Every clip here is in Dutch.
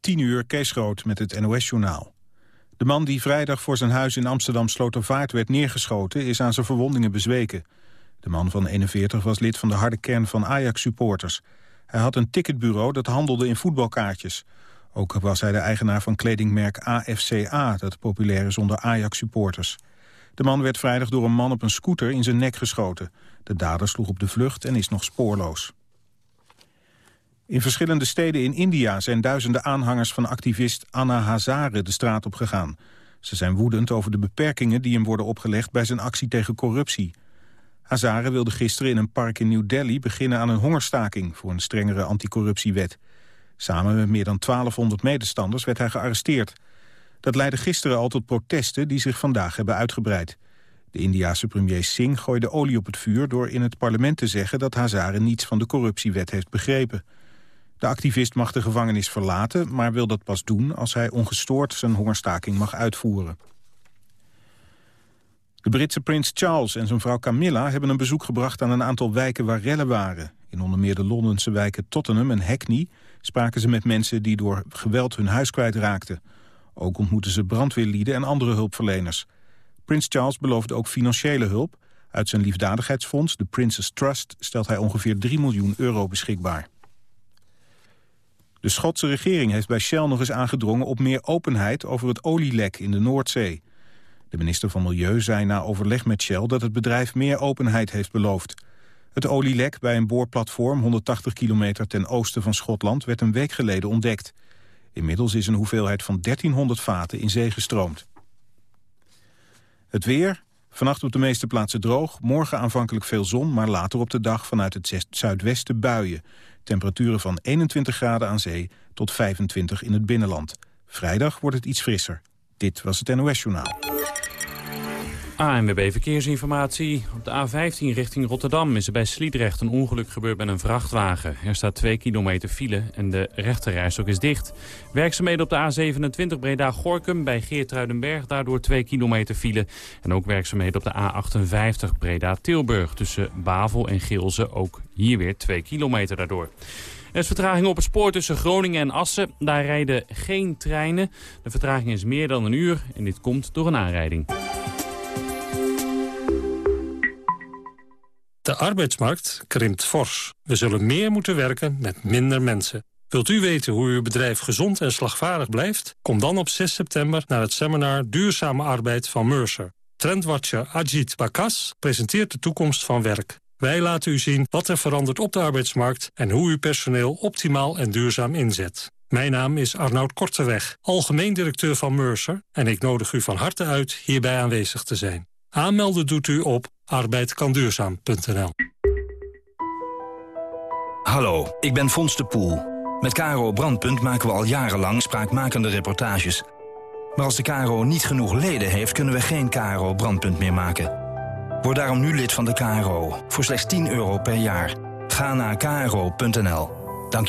10 uur Kees Groot met het NOS-journaal. De man die vrijdag voor zijn huis in Amsterdam Slotervaart werd neergeschoten... is aan zijn verwondingen bezweken. De man van 41 was lid van de harde kern van Ajax-supporters. Hij had een ticketbureau dat handelde in voetbalkaartjes. Ook was hij de eigenaar van kledingmerk AFCA... dat populair is onder Ajax-supporters. De man werd vrijdag door een man op een scooter in zijn nek geschoten. De dader sloeg op de vlucht en is nog spoorloos. In verschillende steden in India zijn duizenden aanhangers van activist Anna Hazare de straat op gegaan. Ze zijn woedend over de beperkingen die hem worden opgelegd bij zijn actie tegen corruptie. Hazare wilde gisteren in een park in New Delhi beginnen aan een hongerstaking voor een strengere anticorruptiewet. Samen met meer dan 1200 medestanders werd hij gearresteerd. Dat leidde gisteren al tot protesten die zich vandaag hebben uitgebreid. De Indiase premier Singh gooide olie op het vuur door in het parlement te zeggen dat Hazare niets van de corruptiewet heeft begrepen. De activist mag de gevangenis verlaten, maar wil dat pas doen als hij ongestoord zijn hongerstaking mag uitvoeren. De Britse prins Charles en zijn vrouw Camilla hebben een bezoek gebracht aan een aantal wijken waar rellen waren. In onder meer de Londense wijken Tottenham en Hackney spraken ze met mensen die door geweld hun huis kwijtraakten. Ook ontmoeten ze brandweerlieden en andere hulpverleners. Prins Charles beloofde ook financiële hulp. Uit zijn liefdadigheidsfonds, de Princess Trust, stelt hij ongeveer 3 miljoen euro beschikbaar. De Schotse regering heeft bij Shell nog eens aangedrongen op meer openheid over het olielek in de Noordzee. De minister van Milieu zei na overleg met Shell dat het bedrijf meer openheid heeft beloofd. Het olielek bij een boorplatform 180 kilometer ten oosten van Schotland werd een week geleden ontdekt. Inmiddels is een hoeveelheid van 1300 vaten in zee gestroomd. Het weer, vannacht op de meeste plaatsen droog, morgen aanvankelijk veel zon, maar later op de dag vanuit het zuidwesten buien. Temperaturen van 21 graden aan zee tot 25 in het binnenland. Vrijdag wordt het iets frisser. Dit was het NOS Journaal. ANWB Verkeersinformatie. Op de A15 richting Rotterdam is er bij Sliedrecht een ongeluk gebeurd met een vrachtwagen. Er staat 2 kilometer file en de rechterrijstok is dicht. Werkzaamheden op de A27 Breda-Gorkum bij Geertruidenberg, daardoor 2 kilometer file. En ook werkzaamheden op de A58 Breda-Tilburg tussen Bavel en Geelze, ook hier weer 2 kilometer daardoor. Er is vertraging op het spoor tussen Groningen en Assen. Daar rijden geen treinen. De vertraging is meer dan een uur en dit komt door een aanrijding. De arbeidsmarkt krimpt fors. We zullen meer moeten werken met minder mensen. Wilt u weten hoe uw bedrijf gezond en slagvaardig blijft? Kom dan op 6 september naar het seminar Duurzame Arbeid van Mercer. Trendwatcher Ajit Bakas presenteert de toekomst van werk. Wij laten u zien wat er verandert op de arbeidsmarkt... en hoe u personeel optimaal en duurzaam inzet. Mijn naam is Arnoud Korteweg, algemeen directeur van Mercer... en ik nodig u van harte uit hierbij aanwezig te zijn. Aanmelden doet u op arbeidkanduurzaam.nl. Hallo, ik ben Fons de Poel. Met Caro Brandpunt maken we al jarenlang spraakmakende reportages. Maar als de KRO niet genoeg leden heeft, kunnen we geen KRO Brandpunt meer maken. Word daarom nu lid van de KRO, voor slechts 10 euro per jaar. Ga naar kro.nl. Dank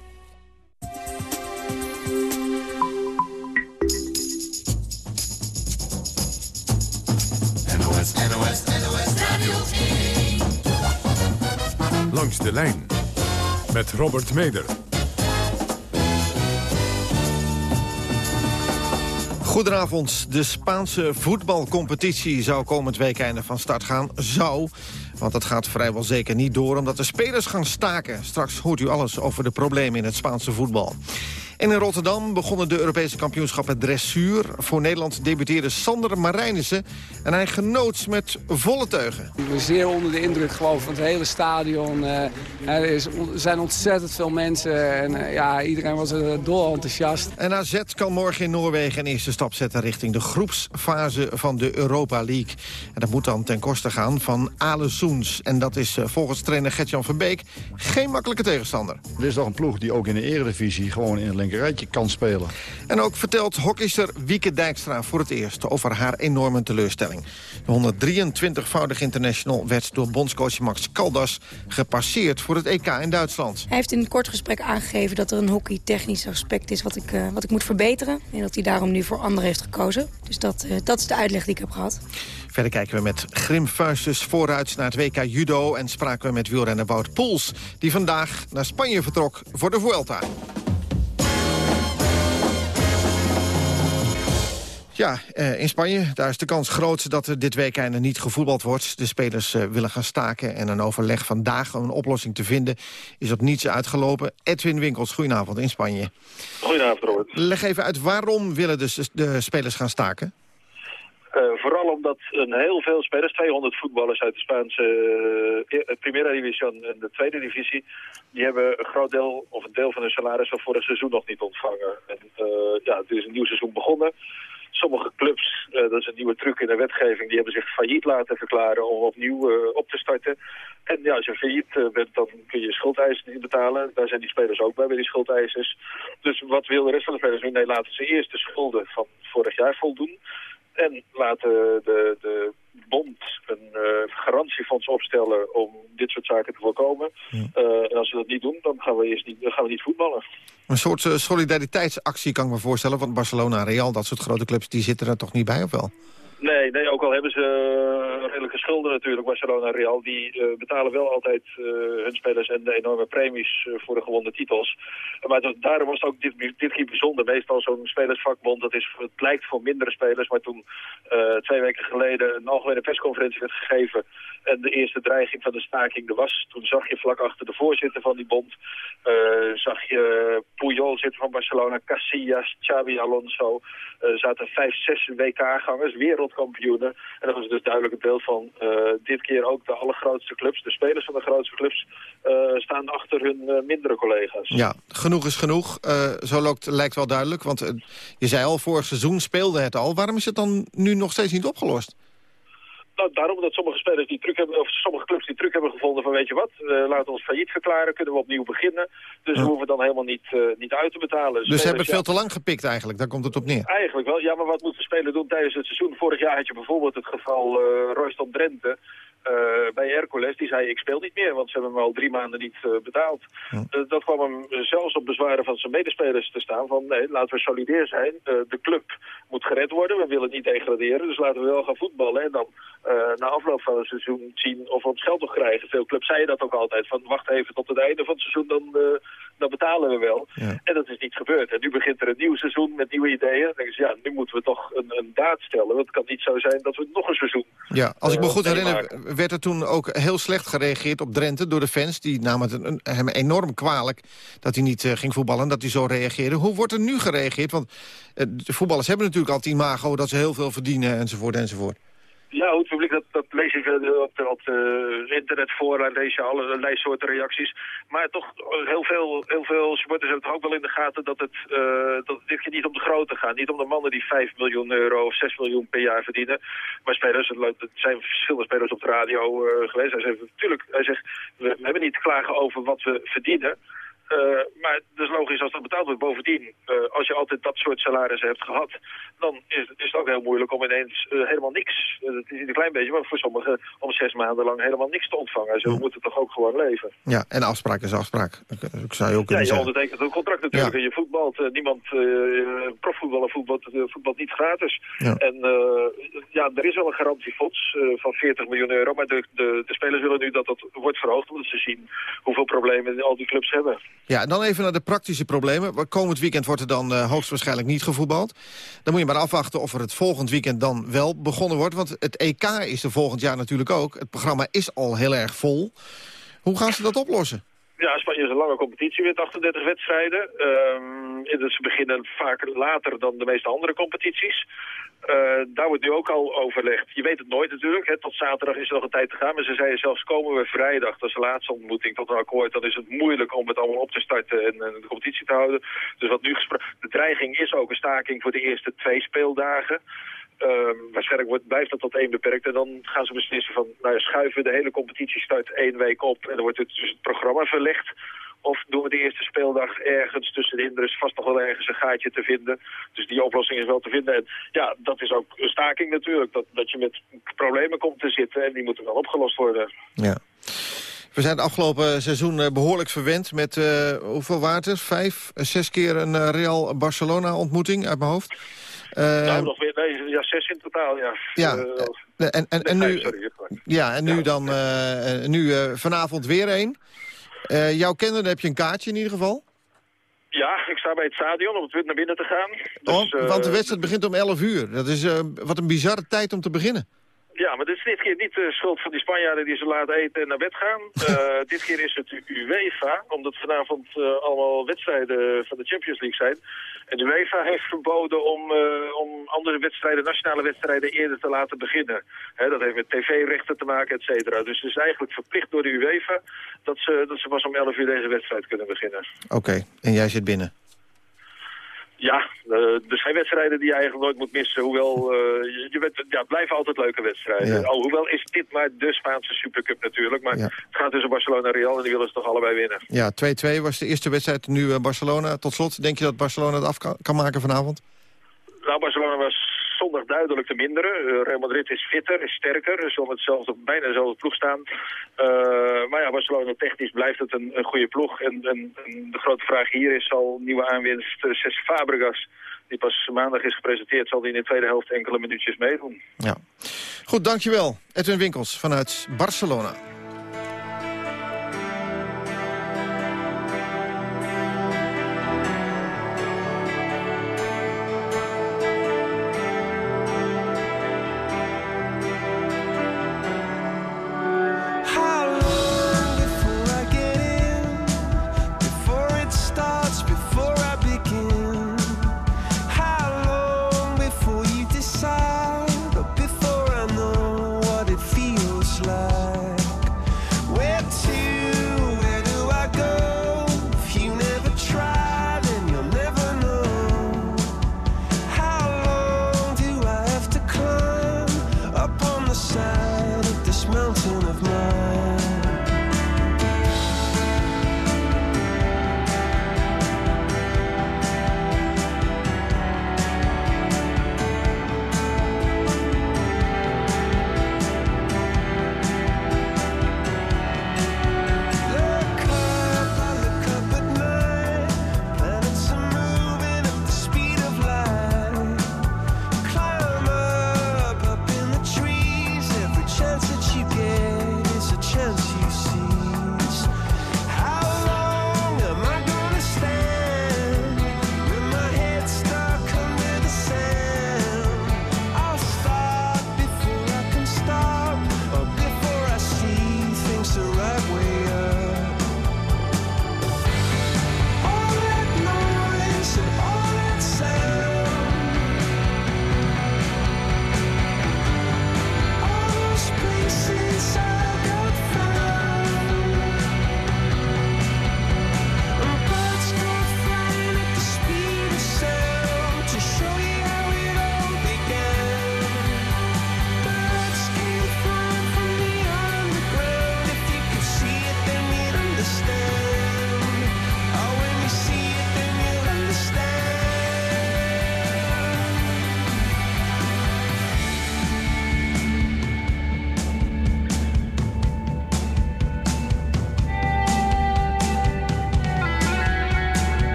Langs de lijn met Robert Meder. Goedenavond. De Spaanse voetbalcompetitie zou komend weekende van start gaan. Zou, want dat gaat vrijwel zeker niet door... omdat de spelers gaan staken. Straks hoort u alles over de problemen in het Spaanse voetbal. En in Rotterdam begonnen de Europese kampioenschappen dressuur. Voor Nederland debuteerde Sander Marijnissen. En hij genoot met volle teugen. Ik ben zeer onder de indruk gewoon van het hele stadion. Uh, er, is, zijn ontzettend veel mensen. En uh, ja, iedereen was er dol enthousiast. En AZ kan morgen in Noorwegen een eerste stap zetten... richting de groepsfase van de Europa League. En dat moet dan ten koste gaan van Ale seizoens. En dat is volgens trainer Gertjan van Beek geen makkelijke tegenstander. Dit is toch een ploeg die ook in de eredivisie gewoon in het linkerrijtje kan spelen. En ook vertelt hockeyster Wieke Dijkstra voor het eerst over haar enorme teleurstelling. De 123-voudig international werd door bondscoach Max Caldas gepasseerd voor het EK in Duitsland. Hij heeft in een kort gesprek aangegeven dat er een hockey-technisch aspect is wat ik, uh, wat ik moet verbeteren. En dat hij daarom nu voor anderen heeft gekozen. Dus dat, uh, dat is de uitleg die ik heb gehad. Verder kijken we met Grim vooruit naar het WK Judo... en spraken we met wielrenner Wout Poels... die vandaag naar Spanje vertrok voor de Vuelta. Ja, eh, in Spanje, daar is de kans groot dat er dit weekend niet gevoetbald wordt. De spelers eh, willen gaan staken en een overleg vandaag om een oplossing te vinden... is op niets uitgelopen. Edwin Winkels, goedenavond in Spanje. Goedenavond, Robert. Leg even uit, waarom willen de, de spelers gaan staken? Uh, vooral omdat een heel veel spelers, 200 voetballers uit de Spaanse uh, Primera Division en de Tweede Divisie, die hebben een groot deel of een deel van hun salaris van vorig seizoen nog niet ontvangen. En, uh, ja, het is een nieuw seizoen begonnen. Sommige clubs, dat is een nieuwe truc in de wetgeving, die hebben zich failliet laten verklaren om opnieuw op te starten. En ja, als je failliet bent, dan kun je schuldeisen niet betalen. Daar zijn die spelers ook bij, bij die schuldeisers. Dus wat wil de rest van de spelers doen? Nee, laten ze eerst de schulden van vorig jaar voldoen. En laten de, de bond een uh, garantiefonds opstellen om dit soort zaken te voorkomen. Ja. Uh, en als ze dat niet doen, dan gaan we, eerst niet, dan gaan we niet voetballen. Een soort uh, solidariteitsactie kan ik me voorstellen. Want Barcelona en Real, dat soort grote clubs, die zitten er toch niet bij, of wel? Nee, nee, ook al hebben ze uh, redelijke schulden natuurlijk, Barcelona en Real, die uh, betalen wel altijd uh, hun spelers en de enorme premies voor de gewonnen titels. Maar daarom was het ook dit, dit keer bijzonder. Meestal zo'n spelersvakbond, dat is, het lijkt voor mindere spelers, maar toen twee weken geleden een algemene persconferentie werd gegeven en de eerste dreiging van de staking er was, toen zag je vlak achter de voorzitter van die bond, zag je Puyol zitten van Barcelona, Casillas, Xavi Alonso, zaten vijf, zes WK-gangers, wereldkampioenen. En dat was dus duidelijk het beeld van uh, dit keer ook de allergrootste clubs. De spelers van de grootste clubs uh, staan achter hun uh, mindere collega's. Ja, genoeg is genoeg. zo loopt, lijkt wel duidelijk. Want je zei al, vorig seizoen speelde het al. Waarom is het dan nu nog steeds niet opgelost? Nou, daarom dat sommige spelers die truc hebben, of sommige clubs die truc hebben gevonden van weet je wat, uh, laten we ons failliet verklaren, kunnen we opnieuw beginnen. Dus we hoeven dan helemaal niet, uh, niet uit te betalen. Dus ze hebben het veel te lang gepikt eigenlijk, daar komt het op neer. Eigenlijk wel, ja, maar wat moeten spelers doen tijdens het seizoen? Vorig jaar had je bijvoorbeeld het geval uh, Royston Drenthe. Uh, bij Hercules, die zei ik speel niet meer, want ze hebben me al drie maanden niet uh, betaald. Ja. Uh, dat kwam hem zelfs op bezwaren van zijn medespelers te staan van nee, laten we solidair zijn. de club moet gered worden, we willen niet degraderen, dus laten we wel gaan voetballen. En dan na afloop van het seizoen zien of we ons geld nog krijgen. Veel clubs zeiden dat ook altijd, van wacht even tot het einde van het seizoen, dan, dan betalen we wel. Ja. En dat is niet gebeurd. En nu begint er een nieuw seizoen met nieuwe ideeën. Dan denken ze, ja, nu moeten we toch een, een daad stellen. Want het kan niet zo zijn dat we nog een seizoen Ja, als ik me goed herinner, werd er toen ook heel slecht gereageerd op Drenthe door de fans. Die namen het hem enorm kwalijk dat hij niet uh, ging voetballen, dat hij zo reageerde. Hoe wordt er nu gereageerd? Want uh, de voetballers hebben natuurlijk altijd imago dat ze heel veel verdienen enzovoort enzovoort. Ja, het publiek, dat, dat lees ik op, de, op de lees je allerlei soorten reacties. Maar toch, heel veel, heel veel supporters hebben het ook wel in de gaten dat het, uh, dat dit niet om de grote gaat. Niet om de mannen die 5 miljoen euro of 6 miljoen per jaar verdienen. Maar spelers, het zijn verschillende spelers op de radio uh, geweest. Hij zegt, natuurlijk, hij zegt, we, we hebben niet klagen over wat we verdienen. Uh, maar het is logisch als dat betaald wordt. Bovendien, uh, als je altijd dat soort salarissen hebt gehad... dan is, is het ook heel moeilijk om ineens uh, helemaal niks... het is niet een klein beetje, maar voor sommigen... om zes maanden lang helemaal niks te ontvangen. Ze moeten toch ook gewoon leven. Ja, en afspraak is afspraak. Ik zou je ook ja, je zeggen. ondertekent een contract natuurlijk. Ja. En je voetbalt. niemand, profvoetballer voetbalt, voetbalt niet gratis. Ja. En ja, er is wel een garantiefonds van 40 miljoen euro. Maar de, de, de spelers willen nu dat dat wordt verhoogd... omdat ze zien hoeveel problemen al die clubs hebben. Ja, dan even naar de praktische problemen. Komend weekend wordt er dan uh, hoogstwaarschijnlijk niet gevoetbald. Dan moet je maar afwachten of er het volgend weekend dan wel begonnen wordt. Want het EK is er volgend jaar natuurlijk ook. Het programma is al heel erg vol. Hoe gaan ze dat oplossen? Ja, Spanje is een lange competitie met 38 wedstrijden. Um, ze beginnen vaak later dan de meeste andere competities. Uh, daar wordt nu ook al overlegd. Je weet het nooit natuurlijk. Hè. Tot zaterdag is er nog een tijd te gaan. Maar ze zeiden zelfs komen we vrijdag, dat is de laatste ontmoeting tot een akkoord. Dan is het moeilijk om het allemaal op te starten en, en de competitie te houden. Dus wat nu gesproken... De dreiging is ook een staking voor de eerste twee speeldagen. Ehm, waarschijnlijk wordt, blijft dat tot één beperkt. En dan gaan ze beslissen van, nou schuiven de hele competitiestart één week op. En dan wordt het, dus het programma verlegd. Of we de eerste speeldag ergens tussenin. Er is vast nog wel ergens een gaatje te vinden. Dus die oplossing is wel te vinden. En ja, dat is ook een staking natuurlijk. Dat, dat je met problemen komt te zitten en die moeten wel opgelost worden. Ja. We zijn het afgelopen seizoen eh, behoorlijk verwend met, uh, hoeveel water? Vijf, eh, zes keer een Real Barcelona ontmoeting uit mijn hoofd. Nou, nog weer, nee, ja, zes in totaal, ja. Ja, en, en, en, nu, ja, en nu dan nu, vanavond weer één. Jouw kennende heb je een kaartje in ieder geval? Ja, ik sta bij het stadion om het naar binnen te gaan. Dus, oh, want de wedstrijd begint om 11 uur. Dat is wat een bizarre tijd om te beginnen. Ja, maar dit is dit keer niet de schuld van die Spanjaarden die ze laat eten en naar bed gaan. Uh, dit keer is het UEFA, omdat vanavond uh, allemaal wedstrijden van de Champions League zijn. En de UEFA heeft verboden om, uh, om andere wedstrijden, nationale wedstrijden, eerder te laten beginnen. dat heeft met tv-rechten te maken, et cetera. Dus het is eigenlijk verplicht door de UEFA dat ze, dat ze pas om 11 uur deze wedstrijd kunnen beginnen. Oké, en jij zit binnen? Ja, uh, er zijn wedstrijden die je eigenlijk nooit moet missen. Hoewel, uh, je, je ja, het blijven altijd leuke wedstrijden. Oh, hoewel is dit maar de Spaanse Supercup natuurlijk. Maar het gaat tussen Barcelona en Real en die willen ze toch allebei winnen. Ja, 2-2 was de eerste wedstrijd. Nu uh, Barcelona. Tot slot, denk je dat Barcelona het af kan, kan maken vanavond? Nou, Barcelona was zondag duidelijk te minderen. Uh, Real Madrid is fitter, is sterker. Ze hetzelfde, bijna dezelfde ploeg staan. Uh, maar ja, Barcelona technisch blijft het een, goede ploeg. En, en, de grote vraag hier is, zal nieuwe aanwinst Cesc Fabregas die pas maandag is gepresenteerd, zal die in de tweede helft enkele minuutjes meedoen. Ja. Goed, dankjewel. Edwin Winkels vanuit Barcelona.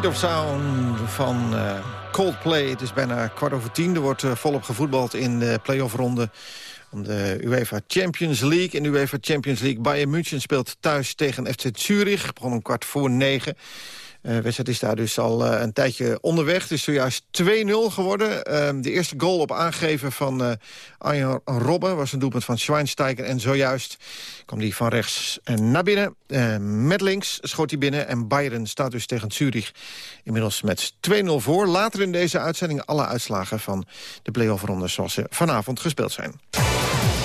Speed of Sound van uh, Coldplay. Het is bijna kwart over tien. Er wordt uh, volop gevoetbald in de playoff-ronde om de UEFA Champions League. In de UEFA Champions League Bayern München speelt thuis tegen FC Zurich. Begon om kwart voor negen. Uh, wedstrijd is daar dus al uh, een tijdje onderweg. Het is zojuist 2-0 geworden. Uh, de eerste goal op aangeven van uh, Arjen Robben... was een doelpunt van Schweinsteiger. En zojuist kwam die van rechts naar binnen. met links schoot hij binnen. En Bayern staat dus tegen Zurich inmiddels met 2-0 voor. Later in deze uitzending alle uitslagen van de play-off-ronde... zoals ze vanavond gespeeld zijn.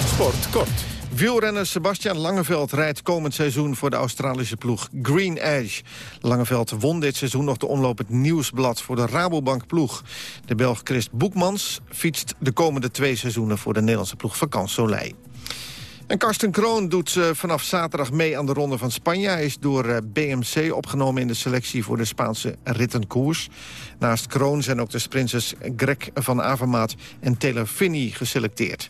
Sport kort. Wielrenner Sebastian Langeveld rijdt komend seizoen voor de Australische ploeg Green Edge. Langeveld won dit seizoen nog de omlopend nieuwsblad voor de Rabobank ploeg. De Belg Christ Boekmans fietst de komende twee seizoenen voor de Nederlandse ploeg Vakant Soleil. En Karsten Kroon doet uh, vanaf zaterdag mee aan de Ronde van Spanje. Hij is door uh, BMC opgenomen in de selectie voor de Spaanse rittenkoers. Naast Kroon zijn ook de sprinters Greg van Avermaat en Taylor Finney geselecteerd.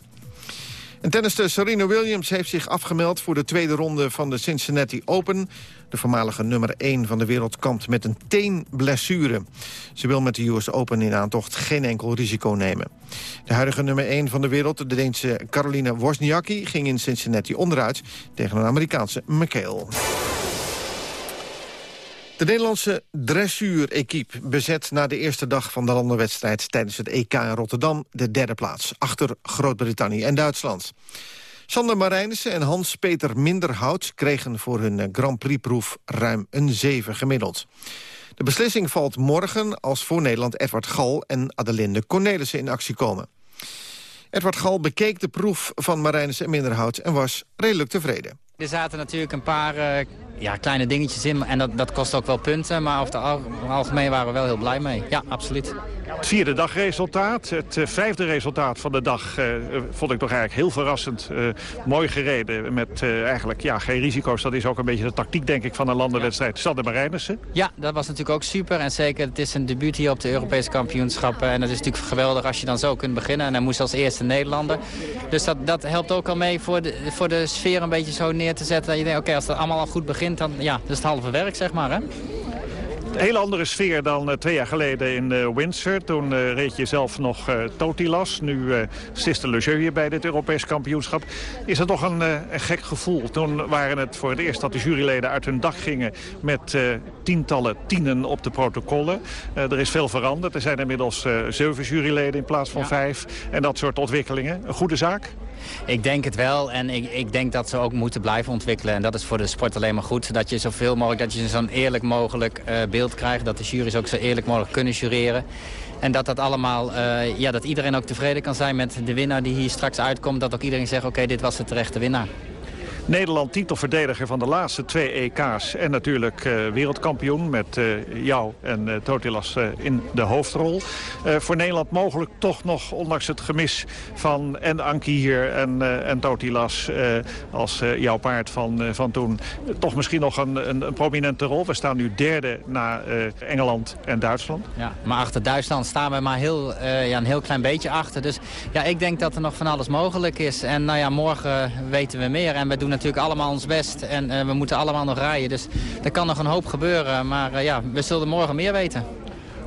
En tennister Serena Williams heeft zich afgemeld voor de tweede ronde van de Cincinnati Open. De voormalige nummer 1 van de wereld kampt met een teenblessure. Ze wil met de US Open in aantocht geen enkel risico nemen. De huidige nummer 1 van de wereld, de Deense Caroline Wozniacki... ging in Cincinnati onderuit tegen een Amerikaanse McHale. De Nederlandse dressuur-equipe bezet na de eerste dag van de landenwedstrijd tijdens het EK in Rotterdam de derde plaats, achter Groot-Brittannië en Duitsland. Sander Marijnissen en Hans-Peter Minderhout kregen voor hun Grand Prix-proef ruim een 7 gemiddeld. De beslissing valt morgen als voor Nederland Edward Gal en Adelinde Cornelissen in actie komen. Edward Gal bekeek de proef van Marijnissen en Minderhout en was redelijk tevreden. Er zaten natuurlijk een paar uh, ja, kleine dingetjes in en dat, dat kost ook wel punten. Maar over het algemeen waren we wel heel blij mee. Ja, absoluut. Het vierde dagresultaat, het uh, vijfde resultaat van de dag, uh, vond ik toch eigenlijk heel verrassend. mooi gereden met eigenlijk ja, geen risico's. Dat is ook een beetje de tactiek denk ik van een landenwedstrijd. Sander Marijnissen. Ja, dat was natuurlijk ook super. En zeker, het is een debuut hier op de Europese kampioenschappen. En dat is natuurlijk geweldig als je dan zo kunt beginnen. En hij moest als eerste Nederlander. Dus dat, dat helpt ook al mee voor de, voor de sfeer een beetje zo neer te zetten. Dat je denkt, oké, als het allemaal al goed begint, dan ja, dat is het halve werk, zeg maar. Hè? Een hele andere sfeer dan uh, twee jaar geleden in uh, Windsor. Toen uh, reed je zelf nog Totilas. Nu Sister Le Jeu hier bij dit Europees kampioenschap. Is dat toch een, een, gek gevoel? Toen waren het voor het eerst dat de juryleden uit hun dag gingen... met tientallen tienen op de protocollen. er is veel veranderd. Er zijn inmiddels zeven juryleden in plaats van ja. vijf. En dat soort ontwikkelingen. Een goede zaak? Ik denk het wel en ik, ik denk dat ze ook moeten blijven ontwikkelen. En dat is voor de sport alleen maar goed. Dat je zoveel mogelijk, dat je zo'n eerlijk mogelijk uh, beeld krijgt. Dat de jury's ook zo eerlijk mogelijk kunnen jureren. En dat dat allemaal, uh, ja, dat iedereen ook tevreden kan zijn met de winnaar die hier straks uitkomt. Dat ook iedereen zegt, oké, dit was de terechte winnaar. Nederland titelverdediger van de laatste twee EK's. En natuurlijk uh, wereldkampioen met uh, jou en uh, Totilas in de hoofdrol. voor Nederland mogelijk toch nog, ondanks het gemis van en Anki hier en, en Totilas... als jouw paard van, van toen, toch misschien nog een, een, prominente rol. We staan nu derde na Engeland en Duitsland. Ja, maar achter Duitsland staan we maar heel, ja, een heel klein beetje achter. Dus ja, ik denk dat er nog van alles mogelijk is. En nou ja, morgen weten we meer en we doen natuurlijk allemaal ons best. En uh, we moeten allemaal nog rijden. Dus er kan nog een hoop gebeuren. Maar uh, ja, we zullen morgen meer weten.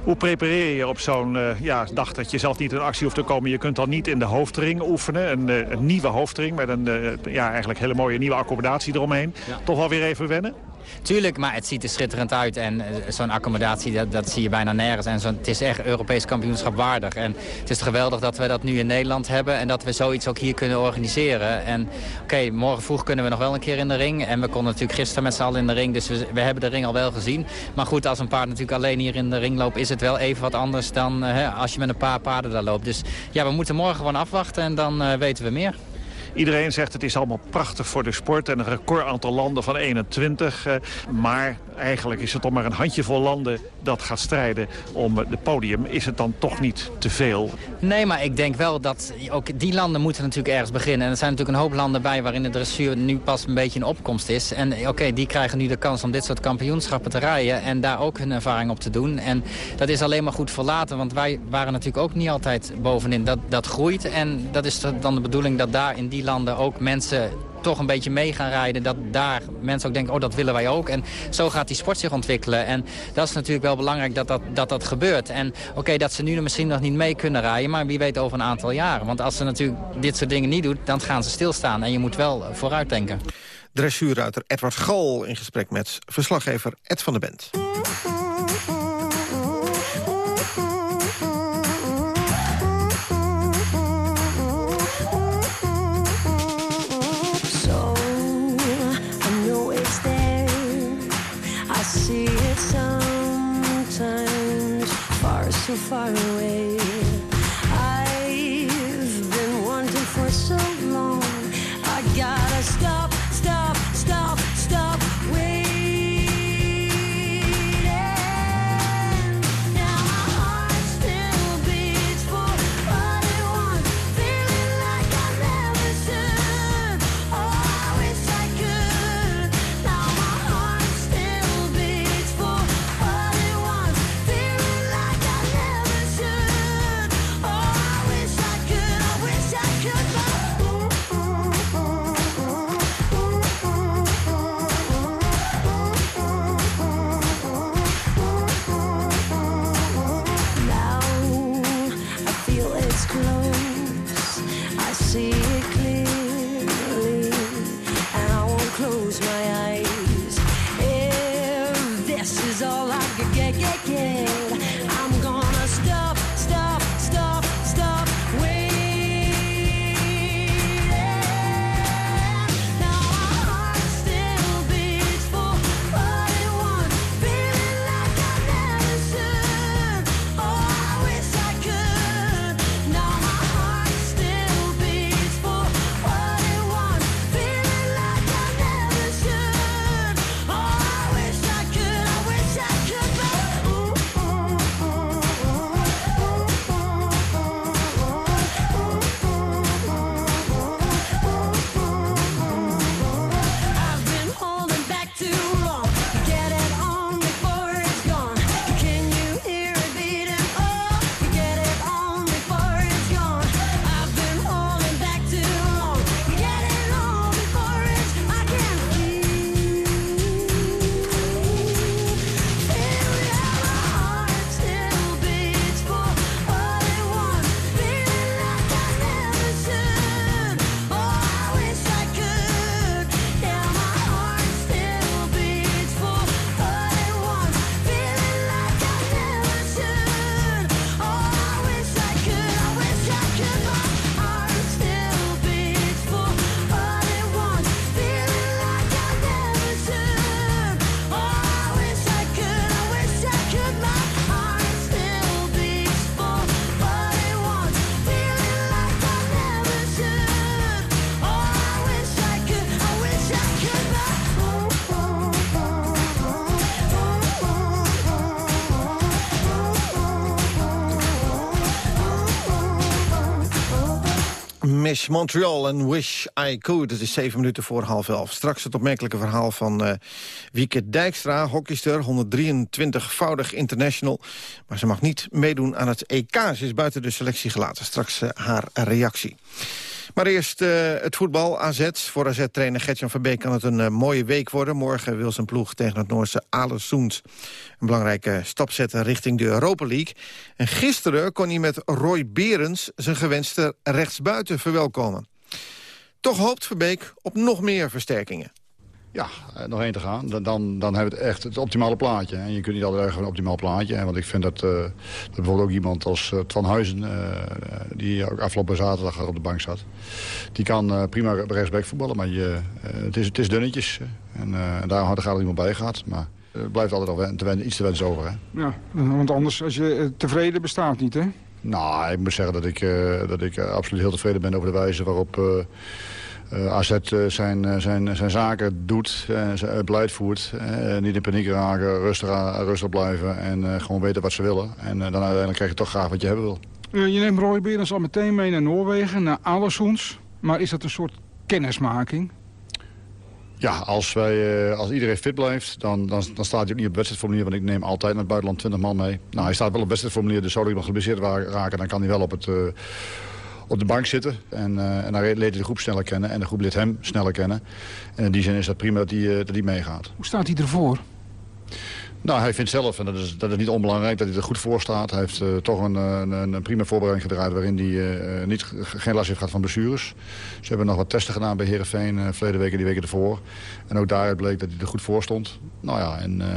Hoe prepareer je op zo'n uh, ja, dag dat je zelf niet in actie hoeft te komen? Je kunt dan niet in de hoofdring oefenen. Een, een nieuwe hoofdring met een ja, eigenlijk hele mooie nieuwe accommodatie eromheen. Ja. Toch wel weer even wennen? Tuurlijk, maar het ziet er schitterend uit. En zo'n accommodatie, dat, dat, zie je bijna nergens. En zo het is echt Europees kampioenschap waardig. En het is geweldig dat we dat nu in Nederland hebben. En dat we zoiets ook hier kunnen organiseren. En oké, morgen vroeg kunnen we nog wel een keer in de ring. En we konden natuurlijk gisteren met z'n allen in de ring. Dus we, hebben de ring al wel gezien. Maar goed, als een paard natuurlijk alleen hier in de ring loopt... is het wel even wat anders dan uh, als je met een paar paarden daar loopt. Dus ja, we moeten morgen gewoon afwachten en dan uh, weten we meer. Iedereen zegt het is allemaal prachtig voor de sport en een record aantal landen van 21. Maar eigenlijk is het toch maar een handjevol landen dat gaat strijden om het podium. Is het dan toch niet te veel? Nee, maar ik denk wel dat ook die landen moeten natuurlijk ergens beginnen. En er zijn natuurlijk een hoop landen bij waarin de dressuur nu pas een beetje in opkomst is. En oké, okay, die krijgen nu de kans om dit soort kampioenschappen te rijden en daar ook hun ervaring op te doen. En dat is alleen maar goed voor later, want wij waren natuurlijk ook niet altijd bovenin. Dat, dat groeit en dat is dan de bedoeling dat daar in die landen ook mensen toch een beetje mee gaan rijden. Dat daar mensen ook denken, oh dat willen wij ook. En zo gaat die sport zich ontwikkelen. En dat is natuurlijk wel belangrijk dat dat, dat, dat gebeurt. En oké, dat ze nu misschien nog niet mee kunnen rijden, maar wie weet over een aantal jaren. Want als ze natuurlijk dit soort dingen niet doen, dan gaan ze stilstaan. En je moet wel vooruit denken. Dressuurruiter Edward Gal in gesprek met verslaggever Ed van der Bent. So far away. Miss Montreal en Wish I Could. Het is zeven minuten voor half elf. Straks het opmerkelijke verhaal van eh Wieke Dijkstra, hockeyster, 123-voudig international. Maar ze mag niet meedoen aan het EK. Ze is buiten de selectie gelaten. Straks eh, haar reactie. Maar eerst eh, het voetbal. AZ. Voor AZ-trainer Gertjan Verbeek kan het een eh, mooie week worden. Morgen wil zijn ploeg tegen het Noorse Alesund een belangrijke stap zetten richting de Europa League. En gisteren kon hij met Roy Berens zijn gewenste rechtsbuiten verwelkomen. Toch hoopt Verbeek op nog meer versterkingen. Ja, eh, nog één te gaan. Dan, dan, dan hebben we het echt het optimale plaatje. En je kunt niet altijd een optimaal plaatje. hè, Want ik vind dat, eh, dat bijvoorbeeld ook iemand als uh, Twan Huizen... eh, die ook afgelopen zaterdag op de bank zat... die kan eh, prima rechtsback voetballen. Maar je, eh, het, is, het is dunnetjes. En uh, daar gaat er iemand bij gehad. Maar er blijft altijd nog te wen, iets te wensen over. Hè? Ja, want anders, als je tevreden bestaat niet, hè? Nou, ik moet zeggen dat ik, dat ik absoluut heel tevreden ben over de wijze waarop... Uh, AZ uh, zijn, zijn, zijn zaken doet, zijn beleid voert. niet in paniek raken, rustig, rustig blijven en gewoon weten wat ze willen. En dan uiteindelijk krijg je toch graag wat je hebben wil. je neemt Roy Berens al meteen mee naar Noorwegen, naar Alessoens. Maar is dat een soort kennismaking? Ja, als, wij, als iedereen fit blijft, dan, dan, dan staat hij ook niet op wedstrijdformulier. Want ik neem altijd naar het buitenland 20 man mee. Nou, hij staat wel op wedstrijdformulier, dus zou hij nog geblesseerd raken... dan kan hij wel op het op de bank zitten. En, eh, en dan leert hij de groep sneller kennen en de groep leert hem sneller kennen. En in die zin is dat prima dat hij, eh, dat hij meegaat. Hoe staat hij ervoor? Nou, hij vindt zelf, en dat is, dat is niet onbelangrijk, dat hij er goed voor staat. Hij heeft eh, toch een, een, een prima voorbereiding gedraaid... waarin hij niet, geen last heeft gehad van blessures. Ze hebben nog wat testen gedaan bij Heerenveen uh, verleden week en die weken ervoor. En ook daaruit bleek dat hij er goed voor stond. Nou ja, en... Uh,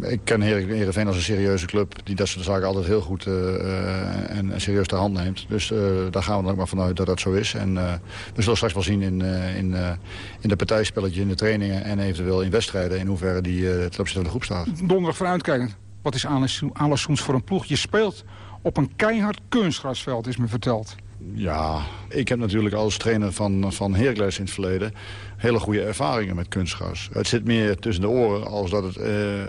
ik ken Heerenveen als een serieuze club... die dat soort zaken altijd heel goed uh, en, serieus ter hand neemt. Dus daar gaan we dan ook maar vanuit dat dat zo is. En we zullen straks wel zien in, in, in de partijspelletje, in de trainingen... en eventueel in wedstrijden in hoeverre die ten opzichte van de groep staat. Donderdag vooruitkijkend. Wat is Alessoens voor een ploeg? Je speelt op een keihard kunstgrasveld, is me verteld. Ja, ik heb natuurlijk als trainer van, van Heracles in het verleden... hele goede ervaringen met kunstgras. Het zit meer tussen de oren als dat het uh, uh,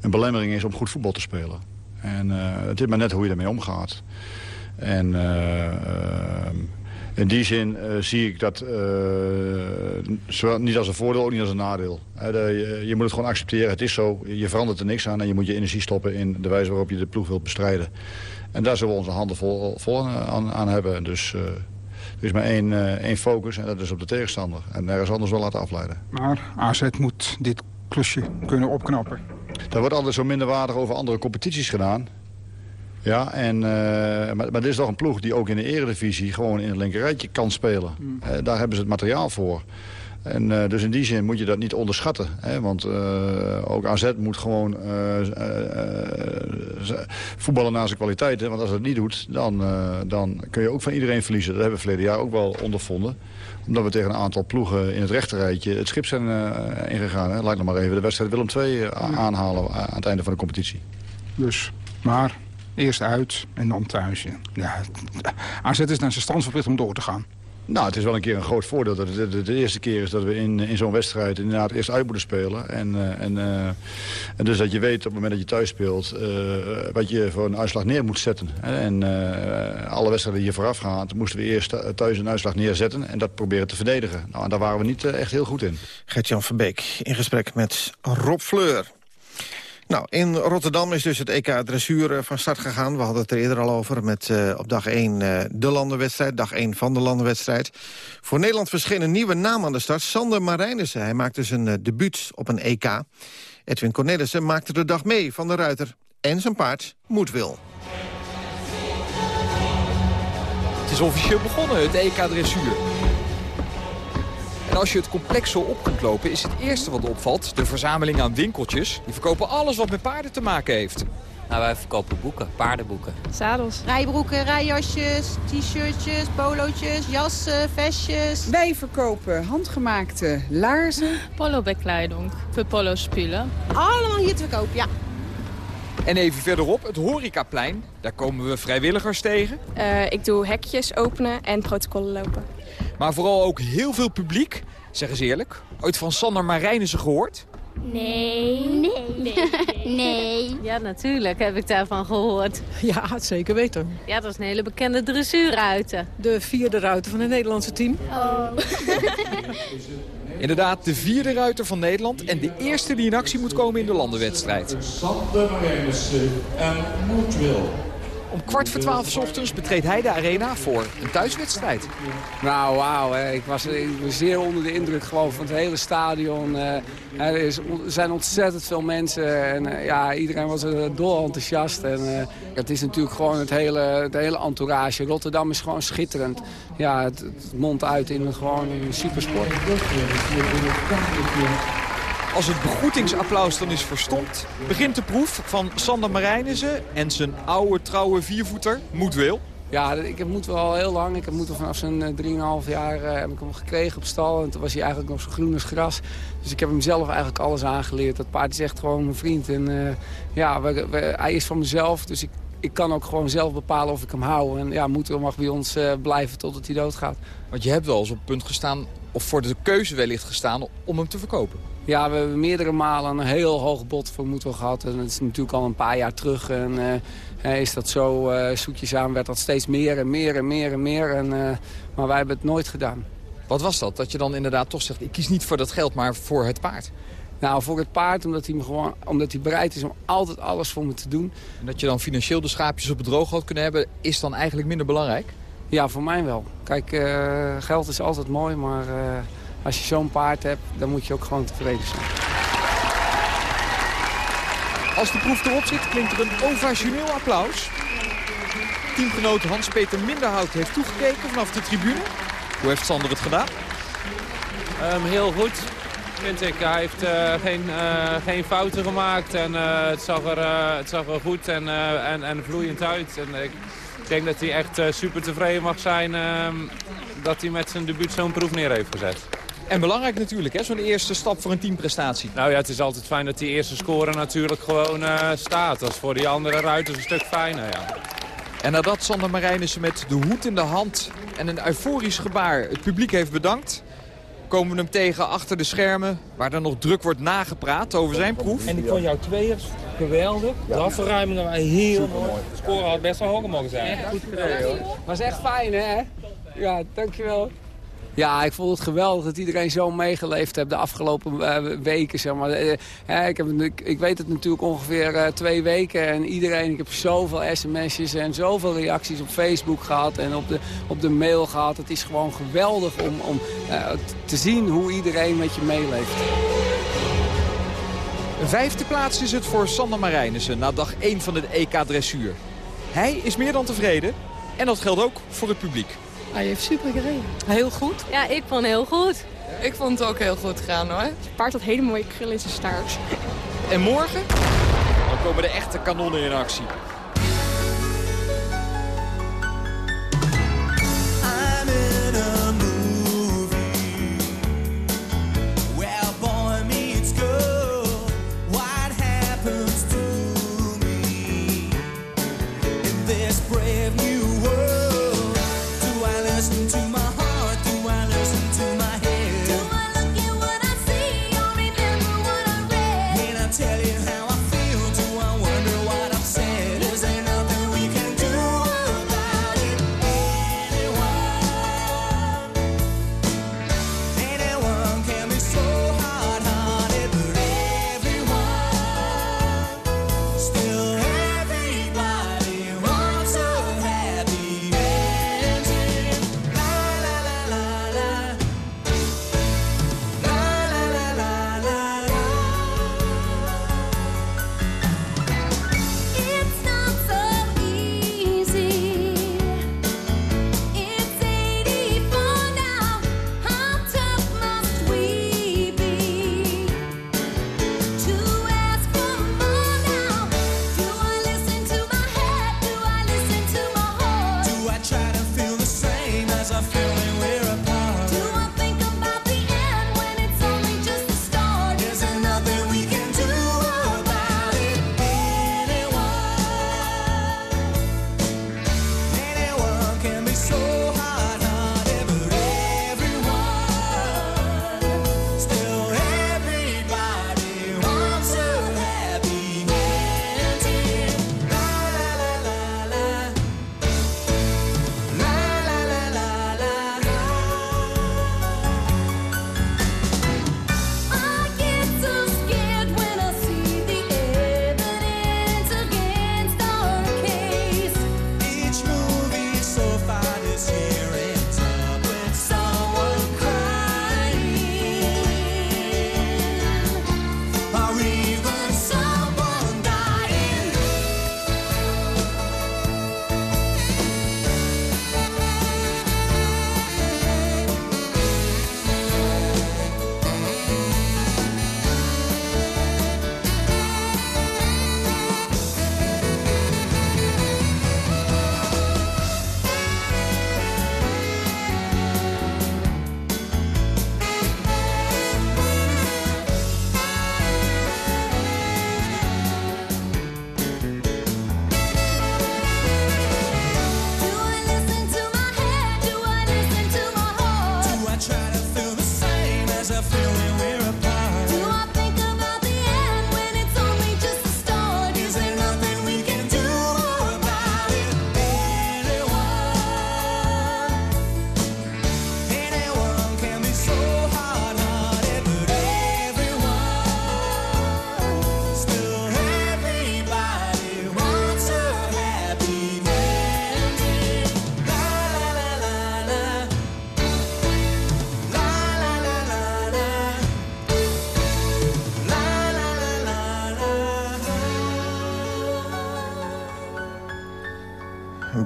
een belemmering is om goed voetbal te spelen. En uh, het is maar net hoe je ermee omgaat. En in die zin zie ik dat niet als een voordeel, ook niet als een nadeel. De, je, je moet het gewoon accepteren, het is zo. Je verandert er niks aan en je moet je energie stoppen in de wijze waarop je de ploeg wilt bestrijden. En daar zullen we onze handen vol, vol aan, aan, hebben. Dus uh, er is maar één, uh, één focus en dat is op de tegenstander. En nergens anders wel laten afleiden. Maar AZ moet dit klusje kunnen opknappen. Daar wordt altijd zo minderwaardig over andere competities gedaan. Ja, en, uh, maar, maar dit is toch een ploeg die ook in de eredivisie gewoon in het linkerrijtje kan spelen. Mm. daar hebben ze het materiaal voor. En uh, dus in die zin moet je dat niet onderschatten. Hè? Want uh, ook AZ moet gewoon uh, voetballen naar zijn kwaliteiten. Want als het niet doet, dan, dan kun je ook van iedereen verliezen. Dat hebben we verleden jaar ook wel ondervonden. Omdat we tegen een aantal ploegen in het rechterrijtje het schip zijn ingegaan. Hè? Laat nog maar even de wedstrijd Willem II aanhalen aan het einde van de competitie. Dus, maar eerst uit en dan thuis. Ja, AZ is naar zijn stand verplicht om door te gaan. Nou, het is wel een keer een groot voordeel dat het de, eerste keer is dat we in, in zo'n wedstrijd inderdaad eerst uit moeten spelen. En, en, uh, en dus dat je weet op het moment dat je thuis speelt uh, wat je voor een uitslag neer moet zetten. En alle wedstrijden die hier vooraf gaan, moesten we eerst thuis een uitslag neerzetten en dat proberen te verdedigen. Nou, en daar waren we niet echt heel goed in. Gert-Jan Verbeek in gesprek met Rob Fleur. Nou, in Rotterdam is dus het EK Dressuur van start gegaan. We hadden het er eerder al over met uh, op dag 1 uh, de landenwedstrijd. Dag 1 van de landenwedstrijd. Voor Nederland verscheen een nieuwe naam aan de start. Sander Marijnissen. Hij maakte zijn uh, debuut op een EK. Edwin Cornelissen maakte de dag mee van de ruiter. En zijn paard Moedwil. Het is officieel begonnen, het EK Dressuur. En als je het complex zo op kunt lopen, is het eerste wat opvalt... de verzameling aan winkeltjes. Die verkopen alles wat met paarden te maken heeft. Nou, wij verkopen boeken, paardenboeken. Zadels. Rijbroeken, rijjasjes, t-shirtjes, polootjes, jassen, vestjes. Wij verkopen handgemaakte laarzen. Polobekleidung voor polospullen. Allemaal hier te verkopen, ja. En even verderop, het horecaplein. Daar komen we vrijwilligers tegen. Uh, ik doe hekjes openen en protocollen lopen. Maar vooral ook heel veel publiek. Zeg eens eerlijk, ooit van Sander Marijnissen gehoord? Nee. Nee. Nee. nee. Ja, natuurlijk heb ik daarvan gehoord. Ja, zeker weten. Ja, dat is een hele bekende dressuurruiter. De vierde ruiter van het Nederlandse team. Oh. Inderdaad, de vierde ruiter van Nederland en de eerste die in actie moet komen in de landenwedstrijd. Sander Marijnissen en Moedwil. Om kwart voor twaalf 's ochtends betreedt hij de arena voor een thuiswedstrijd. Nou, wauw. Ik was, ik was zeer onder de indruk gewoon van het hele stadion. er, is, er zijn ontzettend veel mensen en ja, iedereen was er dol enthousiast. En, het is natuurlijk gewoon het hele, het hele entourage. Rotterdam is gewoon schitterend. Ja, het, het mondt uit in een, gewoon een supersport. Als het begroetingsapplaus dan is verstomd, begint de proef van Sander Marijnissen en zijn oude trouwe viervoeter Moedwil. Ja, ik heb Moedwil al heel lang. Ik heb Moedwil vanaf zijn 3,5 jaar uh, heb ik hem gekregen op stal. En toen was hij eigenlijk nog zo groen als gras. Dus ik heb hem zelf eigenlijk alles aangeleerd. Dat paard is echt gewoon mijn vriend. En uh, ja, hij is van mezelf. Dus ik, ik kan ook gewoon zelf bepalen of ik hem hou. En ja, Moedwil mag bij ons uh, blijven totdat hij doodgaat. Want je hebt wel eens op het punt gestaan, of voor de keuze wellicht gestaan, om hem te verkopen. Ja, we hebben meerdere malen een heel hoog bod voor Moedwil gehad. En dat is natuurlijk al een paar jaar terug. En uh, is dat zo uh, zoetjes aan, werd dat steeds meer en meer en meer en meer. En, maar wij hebben het nooit gedaan. Wat was dat? Dat je dan inderdaad toch zegt, ik kies niet voor dat geld, maar voor het paard? Nou, voor het paard, omdat hij, me gewoon, omdat hij bereid is om altijd alles voor me te doen. En dat je dan financieel de schaapjes op het droog had kunnen hebben... is dan eigenlijk minder belangrijk? Ja, voor mij wel. Kijk, eh, geld is altijd mooi, maar eh, als je zo'n paard hebt, dan moet je ook gewoon tevreden zijn. Als de proef erop zit, klinkt er een ovationeel applaus. Teamgenoot Hans-Peter Minderhout heeft toegekeken vanaf de tribune. Hoe heeft Sander het gedaan? Ehm, heel goed, vind ik. Hij heeft eh, geen, eh, geen fouten gemaakt en eh, het, zag er, het zag er goed en, en, en vloeiend uit. En ik denk dat hij echt super tevreden mag zijn ehm, dat hij met zijn debuut zo'n proef neer heeft gezet. En belangrijk natuurlijk, zo'n eerste stap voor een teamprestatie. Nou ja, het is altijd fijn dat die eerste score natuurlijk gewoon staat. Dat is voor die andere ruiters een stuk fijner, ja. En nadat Sander Marijnissen met de hoed in de hand en een euforisch gebaar het publiek heeft bedankt... komen we hem tegen achter de schermen waar er nog druk wordt nagepraat over zijn proef. En ik vond jouw tweeërs geweldig. De afverruimingen waren heel mooi. De score had best wel hoger mogen zijn. Echt goed gedaan, hoor. Was echt fijn, hè? Ja, dankjewel. Ja, ik vond het geweldig dat iedereen zo meegeleefd heeft de afgelopen eh, weken. Zeg maar. Eh, ik, heb, ik, ik weet het natuurlijk ongeveer eh, twee weken. En iedereen, ik heb zoveel sms'jes en zoveel reacties op Facebook gehad en op de, op de mail gehad. Het is gewoon geweldig om, om te zien hoe iedereen met je meeleeft. Vijfde plaats is het voor Sander Marijnissen na dag 1 van het EK Dressuur. Hij is meer dan tevreden en dat geldt ook voor het publiek. Hij heeft super gereden. Heel goed. Ja, ik vond heel goed. Ik vond het ook heel goed gaan hoor. Het paard had hele mooie krullen in zijn staart. En morgen? Dan komen de echte kanonnen in actie.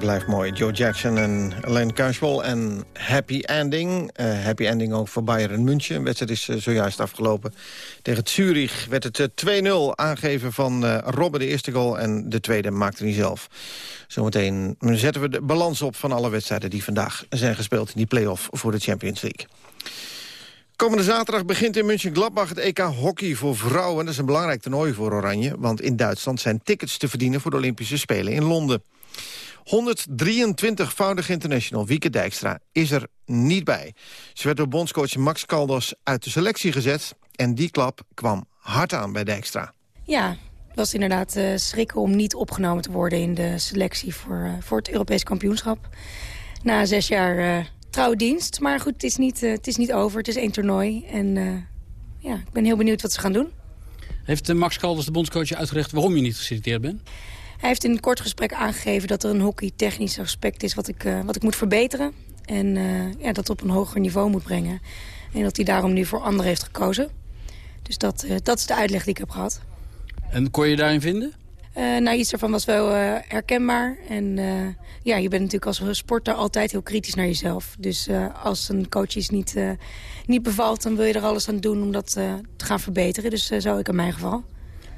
Blijft mooi. Joe Jackson en Elaine Kuiswol en Happy Ending. Eh, happy Ending ook voor Bayern München. De wedstrijd is eh, zojuist afgelopen. Tegen Zurich werd het eh, 2-0 aangeven van eh, Robben de eerste goal... en de tweede maakte hij zelf. Zometeen zetten we de balans op van alle wedstrijden... die vandaag zijn gespeeld in die play-off voor de Champions League. Komende zaterdag begint in München-Gladbach het EK Hockey voor vrouwen. Dat is een belangrijk toernooi voor Oranje, want in Duitsland zijn tickets te verdienen voor de Olympische Spelen in Londen. 123-voudig international Wieke Dijkstra is er niet bij. Ze werd door bondscoach Max Caldas uit de selectie gezet en die klap kwam hard aan bij Dijkstra. Ja, het was inderdaad eh, schrikken om niet opgenomen te worden in de selectie voor, eh, voor het Europees kampioenschap. Na zes jaar eh trouwdienst, maar goed, het is, niet, het is niet over. Het is één toernooi en eh, ja, ik ben heel benieuwd wat ze gaan doen. Heeft Max Kalders, de bondscoach, je uitgelegd waarom je niet geselecteerd bent? Hij heeft in een kort gesprek aangegeven dat er een hockey-technisch aspect is wat ik, eh, wat ik moet verbeteren. En eh, ja, dat op een hoger niveau moet brengen. En dat hij daarom nu voor anderen heeft gekozen. Dus dat, eh, dat is de uitleg die ik heb gehad. En kon je daarin vinden? Nou, iets daarvan was wel herkenbaar. En ja, je bent natuurlijk als sporter altijd heel kritisch naar jezelf. Dus als een coach iets niet, niet bevalt, dan wil je er alles aan doen om dat te gaan verbeteren. Dus zo ik in mijn geval.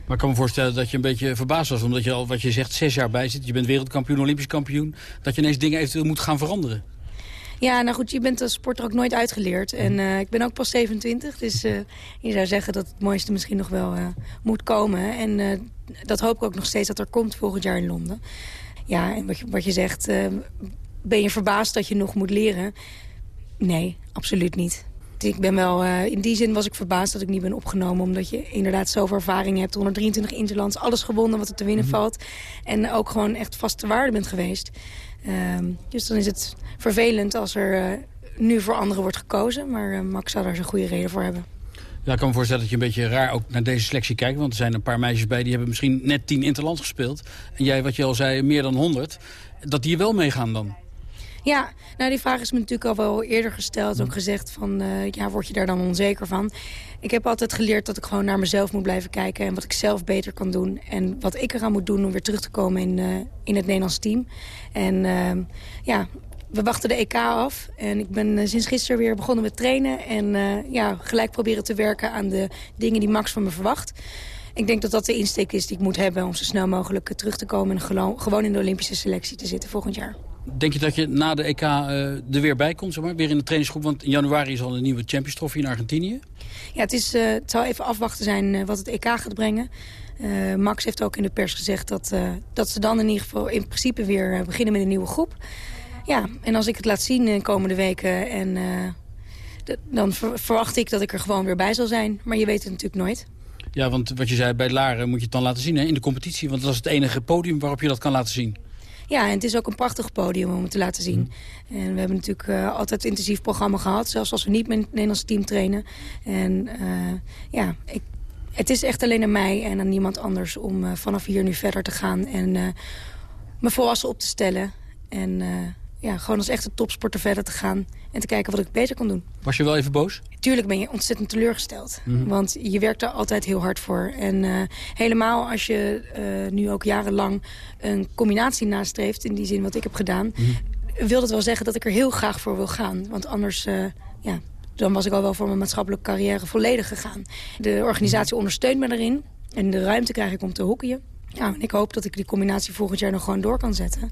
Maar ik kan me voorstellen dat je een beetje verbaasd was... omdat je al, wat je zegt, zes jaar bij zit. Je bent wereldkampioen, olympisch kampioen. Dat je ineens dingen eventueel moet gaan veranderen. Ja, nou goed, je bent als sporter ook nooit uitgeleerd. En eh, ik ben ook pas 27, dus eh, je zou zeggen dat het mooiste misschien nog wel eh, moet komen. En dat hoop ik ook nog steeds dat er komt volgend jaar in Londen. Ja, en wat je, wat je zegt, ben je verbaasd dat je nog moet leren? Nee, absoluut niet. Ik ben wel, eh, in die zin was ik verbaasd dat ik niet ben opgenomen. Omdat je inderdaad zoveel ervaring hebt. 123 interlands, alles gewonnen wat er te winnen valt. En ook gewoon echt vaste waarde bent geweest. Ehm, dus dan is het vervelend als er eh, nu voor anderen wordt gekozen. Maar eh, Max zou daar zijn goede reden voor hebben. Ja, ik kan me voorstellen dat je een beetje raar ook naar deze selectie kijkt. Want er zijn een paar meisjes bij die hebben misschien net tien interlands gespeeld. En jij, wat je al zei, meer dan 100. Dat die wel meegaan dan. Ja, nou die vraag is me natuurlijk al wel eerder gesteld. Ook gezegd van, eh, ja, word je daar dan onzeker van? Ik heb altijd geleerd dat ik gewoon naar mezelf moet blijven kijken... en wat ik zelf beter kan doen. En wat ik eraan moet doen om weer terug te komen in, eh, in het Nederlands team. En ehm, ja, we wachten de EK af. En ik ben eh, sinds gisteren weer begonnen met trainen. En ja, gelijk proberen te werken aan de dingen die Max van me verwacht. Ik denk dat dat de insteek is die ik moet hebben... om zo snel mogelijk terug te komen en gewoon in de Olympische selectie te zitten volgend jaar. Denk je dat je na de EK eh, er weer bij komt, zeg maar? Weer in de trainingsgroep? Want in januari is al een nieuwe Champions Trophy in Argentinië. Ja, het, is, eh, het zal even afwachten zijn eh, wat het EK gaat brengen. Max heeft ook in de pers gezegd dat, dat ze dan in ieder geval in principe weer beginnen met een nieuwe groep. Ja, en als ik het laat zien in de komende weken, en, dan ver- verwacht ik dat ik er gewoon weer bij zal zijn. Maar je weet het natuurlijk nooit. Ja, want wat je zei, bij Laren moet je het dan laten zien hè, in de competitie. Want dat is het enige podium waarop je dat kan laten zien. Ja, en het is ook een prachtig podium om het te laten zien. En we hebben natuurlijk eh, altijd intensief programma gehad. Zelfs als we niet met het Nederlands team trainen. En eh, ja, ik, het is echt alleen aan mij en aan niemand anders... om eh, vanaf hier nu verder te gaan en me volwassen op te stellen. En ja, gewoon als echte topsporter verder te gaan. En te kijken wat ik beter kan doen. Was je wel even boos? Tuurlijk ben je ontzettend teleurgesteld. Mhm. Want je werkt er altijd heel hard voor. En eh, helemaal als je eh, nu ook jarenlang een combinatie nastreeft... in die zin wat ik heb gedaan... wil dat wel zeggen dat ik er heel graag voor wil gaan. Want anders... eh, ja, dan was ik al wel voor mijn maatschappelijke carrière volledig gegaan. De organisatie ondersteunt me daarin. En de ruimte krijg ik om te hockeyen. Ja, en ik hoop dat ik die combinatie volgend jaar nog gewoon door kan zetten.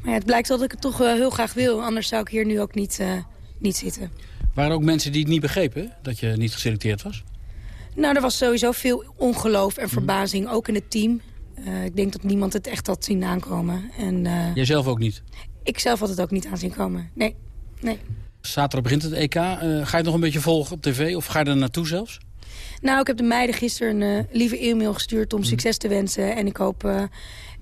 Maar ja, het blijkt dat ik het toch wel heel graag wil. Anders zou ik hier nu ook niet, eh, niet zitten. Waren er ook mensen die het niet begrepen, dat je niet geselecteerd was? Nou, er was sowieso veel ongeloof en verbazing, ook in het team. Eh, ik denk dat niemand het echt had zien aankomen. En eh, Jij zelf ook niet? ik zelf had het ook niet aan zien komen. Nee, nee. Zaterdag begint het EK. Eh, ga je het nog een beetje volgen op tv of ga je er naartoe zelfs? Nou, ik heb de meiden gisteren een eh, lieve e-mail gestuurd om succes te wensen. En ik hoop eh,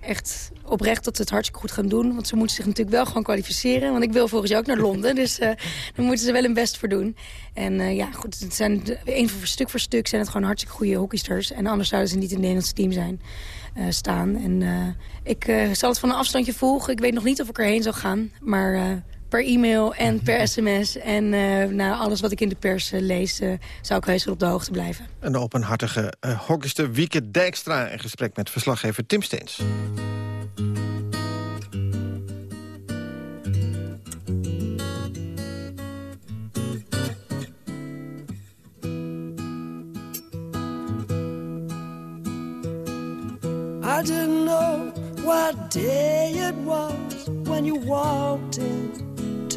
echt oprecht dat ze het hartstikke goed gaan doen. Want ze moeten zich natuurlijk wel gewoon kwalificeren. Want ik wil volgens jou ook naar Londen. Dus eh daar moeten ze wel hun best voor doen. En ja, goed, het zijn een voor stuk voor stuk zijn het gewoon hartstikke goede hockeysters. En anders zouden ze niet in het Nederlandse team zijn, staan. En ik zal het van een afstandje volgen. Ik weet nog niet of ik erheen zal gaan. Maar per e-mail en mhm. per sms. En uh, nou, alles wat ik in de pers eh, lees, eh, zou ik heel wel op de hoogte blijven. Een openhartige uh, hockeyster Wieke Dijkstra... in gesprek met verslaggever Tim Steens. I didn't know what day it was when you walked in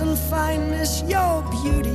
And fineness, your beauty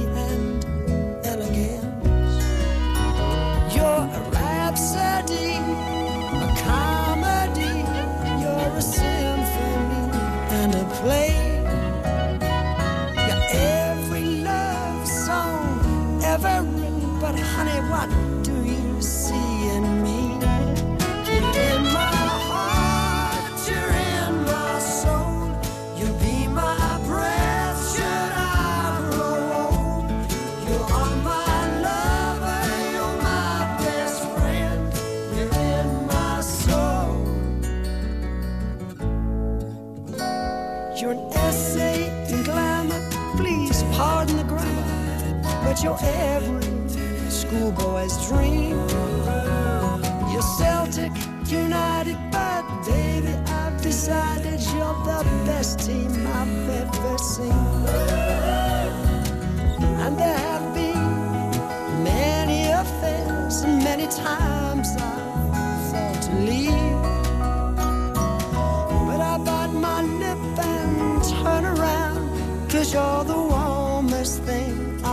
but you're every schoolboy's dream. You're Celtic United, but baby, I've decided you're the best team I've ever seen. And there have been many affairs, many times I've thought to leave.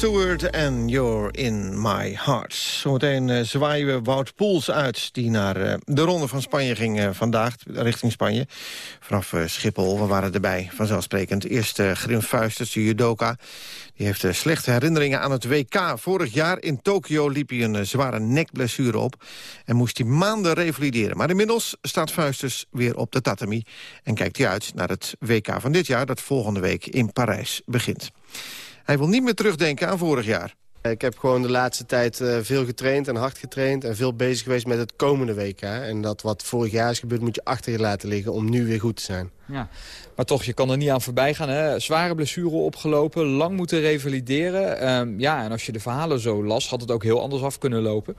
Stewart en You're in My Heart. Zometeen eh, zwaaien we Wout Poels uit... die naar eh, de Ronde van Spanje ging eh, vandaag, richting Spanje. Vanaf Schiphol, we waren erbij, vanzelfsprekend. Eerst Grim Fuisters, de judoka. Die heeft slechte herinneringen aan het WK. Vorig jaar in Tokio liep hij een zware nekblessure op... en moest hij maanden revalideren. Maar inmiddels staat Fuisters weer op de tatami... en kijkt hij uit naar het WK van dit jaar... dat volgende week in Parijs begint. Hij wil niet meer terugdenken aan vorig jaar. Ik heb gewoon de laatste tijd eh, veel getraind en hard getraind... en veel bezig geweest met het komende WK. En dat wat vorig jaar is gebeurd moet je achter je laten liggen om nu weer goed te zijn. Ja. Maar toch, je kan er niet aan voorbij gaan. Hè? Zware blessure opgelopen, lang moeten revalideren. Ehm, ja, en als je de verhalen zo las, had het ook heel anders af kunnen lopen.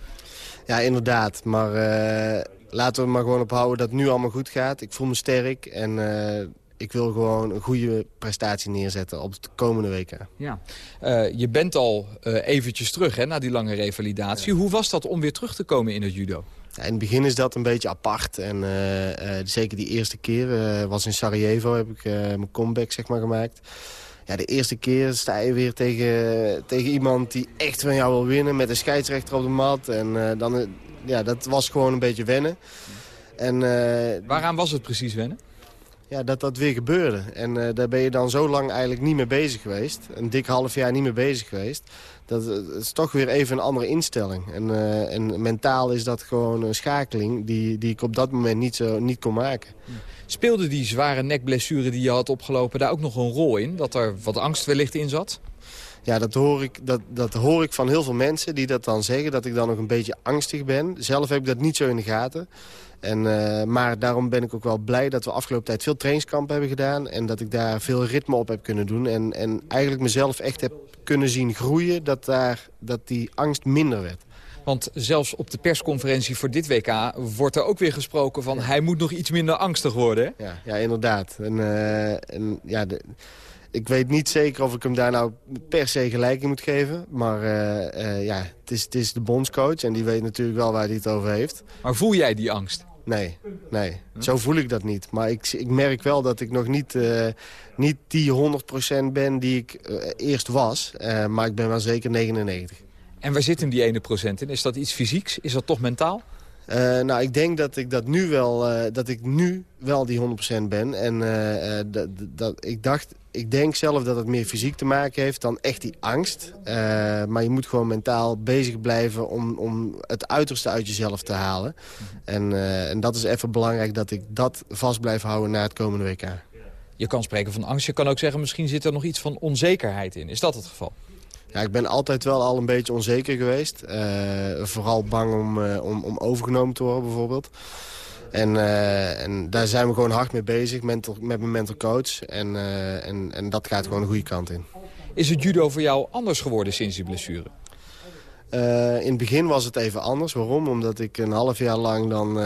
Ja, inderdaad. Maar eh, laten we maar gewoon op houden dat het nu allemaal goed gaat. Ik voel me sterk en eh, ik wil gewoon een goede prestatie neerzetten op het komende WK. Ja. Eh, je bent al eh, eventjes terug hè, na die lange revalidatie. Hoe was dat om weer terug te komen in het judo? Ja, in het begin is dat een beetje apart. En eh, zeker die eerste keer, was in Sarajevo, heb ik mijn comeback zeg maar, gemaakt. Ja, de eerste keer sta je weer tegen, tegen iemand die echt van jou wil winnen... met een scheidsrechter op de mat. En dan, ja, dat was gewoon een beetje wennen. En, Waaraan was het precies wennen? Ja, dat dat weer gebeurde. En eh, daar ben je dan zo lang eigenlijk niet mee bezig geweest. Een dik half jaar niet mee bezig geweest. Dat, eh, is toch weer even een andere instelling. En, eh, en mentaal is dat gewoon een schakeling die, die ik op dat moment niet, zo, niet kon maken. Speelde die zware nekblessure die je had opgelopen daar ook nog een rol in? Dat er wat angst wellicht in zat? Ja, dat hoor, ik, dat, dat hoor ik van heel veel mensen die dat dan zeggen. Dat ik dan nog een beetje angstig ben. Zelf heb ik dat niet zo in de gaten. En, eh, maar daarom ben ik ook wel blij dat we afgelopen tijd veel trainingskampen hebben gedaan. En dat ik daar veel ritme op heb kunnen doen. En, en eigenlijk mezelf echt heb kunnen zien groeien dat, daar, dat die angst minder werd. Want zelfs op de persconferentie voor dit WK wordt er ook weer gesproken van... hij moet nog iets minder angstig worden. Hè? Ja, ja inderdaad. En, eh, en, ja, de, ik weet niet zeker of ik hem daar nou per se gelijk in moet geven. Maar eh, eh, ja, het is, het is de bondscoach en die weet natuurlijk wel waar hij het over heeft. Maar voel jij die angst? Nee, nee. Zo voel ik dat niet. Maar ik, ik merk wel dat ik nog niet, eh, niet die 100% ben die ik eerst was. Maar ik ben wel zeker 99. En waar zit hem die ene procent in? Is dat iets fysieks? Is dat toch mentaal? Eh, nou, ik denk dat ik dat nu wel, eh, dat ik nu wel die 100% ben. En eh, dat, ik dacht, ik denk zelf dat het meer fysiek te maken heeft dan echt die angst. Maar je moet gewoon mentaal bezig blijven om, om het uiterste uit jezelf te halen. En, en dat is even belangrijk dat ik dat vast blijf houden na het komende WK. Je kan spreken van angst. Je kan ook zeggen, misschien zit er nog iets van onzekerheid in. Is dat het geval? Ja, ik ben altijd wel al een beetje onzeker geweest. Eh, vooral bang om, eh, om, om overgenomen te worden bijvoorbeeld. En, eh, en daar zijn we gewoon hard mee bezig mental, met mijn mental coach. En, en, en dat gaat gewoon de goede kant in. Is het judo voor jou anders geworden sinds die blessure? In het begin was het even anders. Waarom? Omdat ik een half jaar lang dan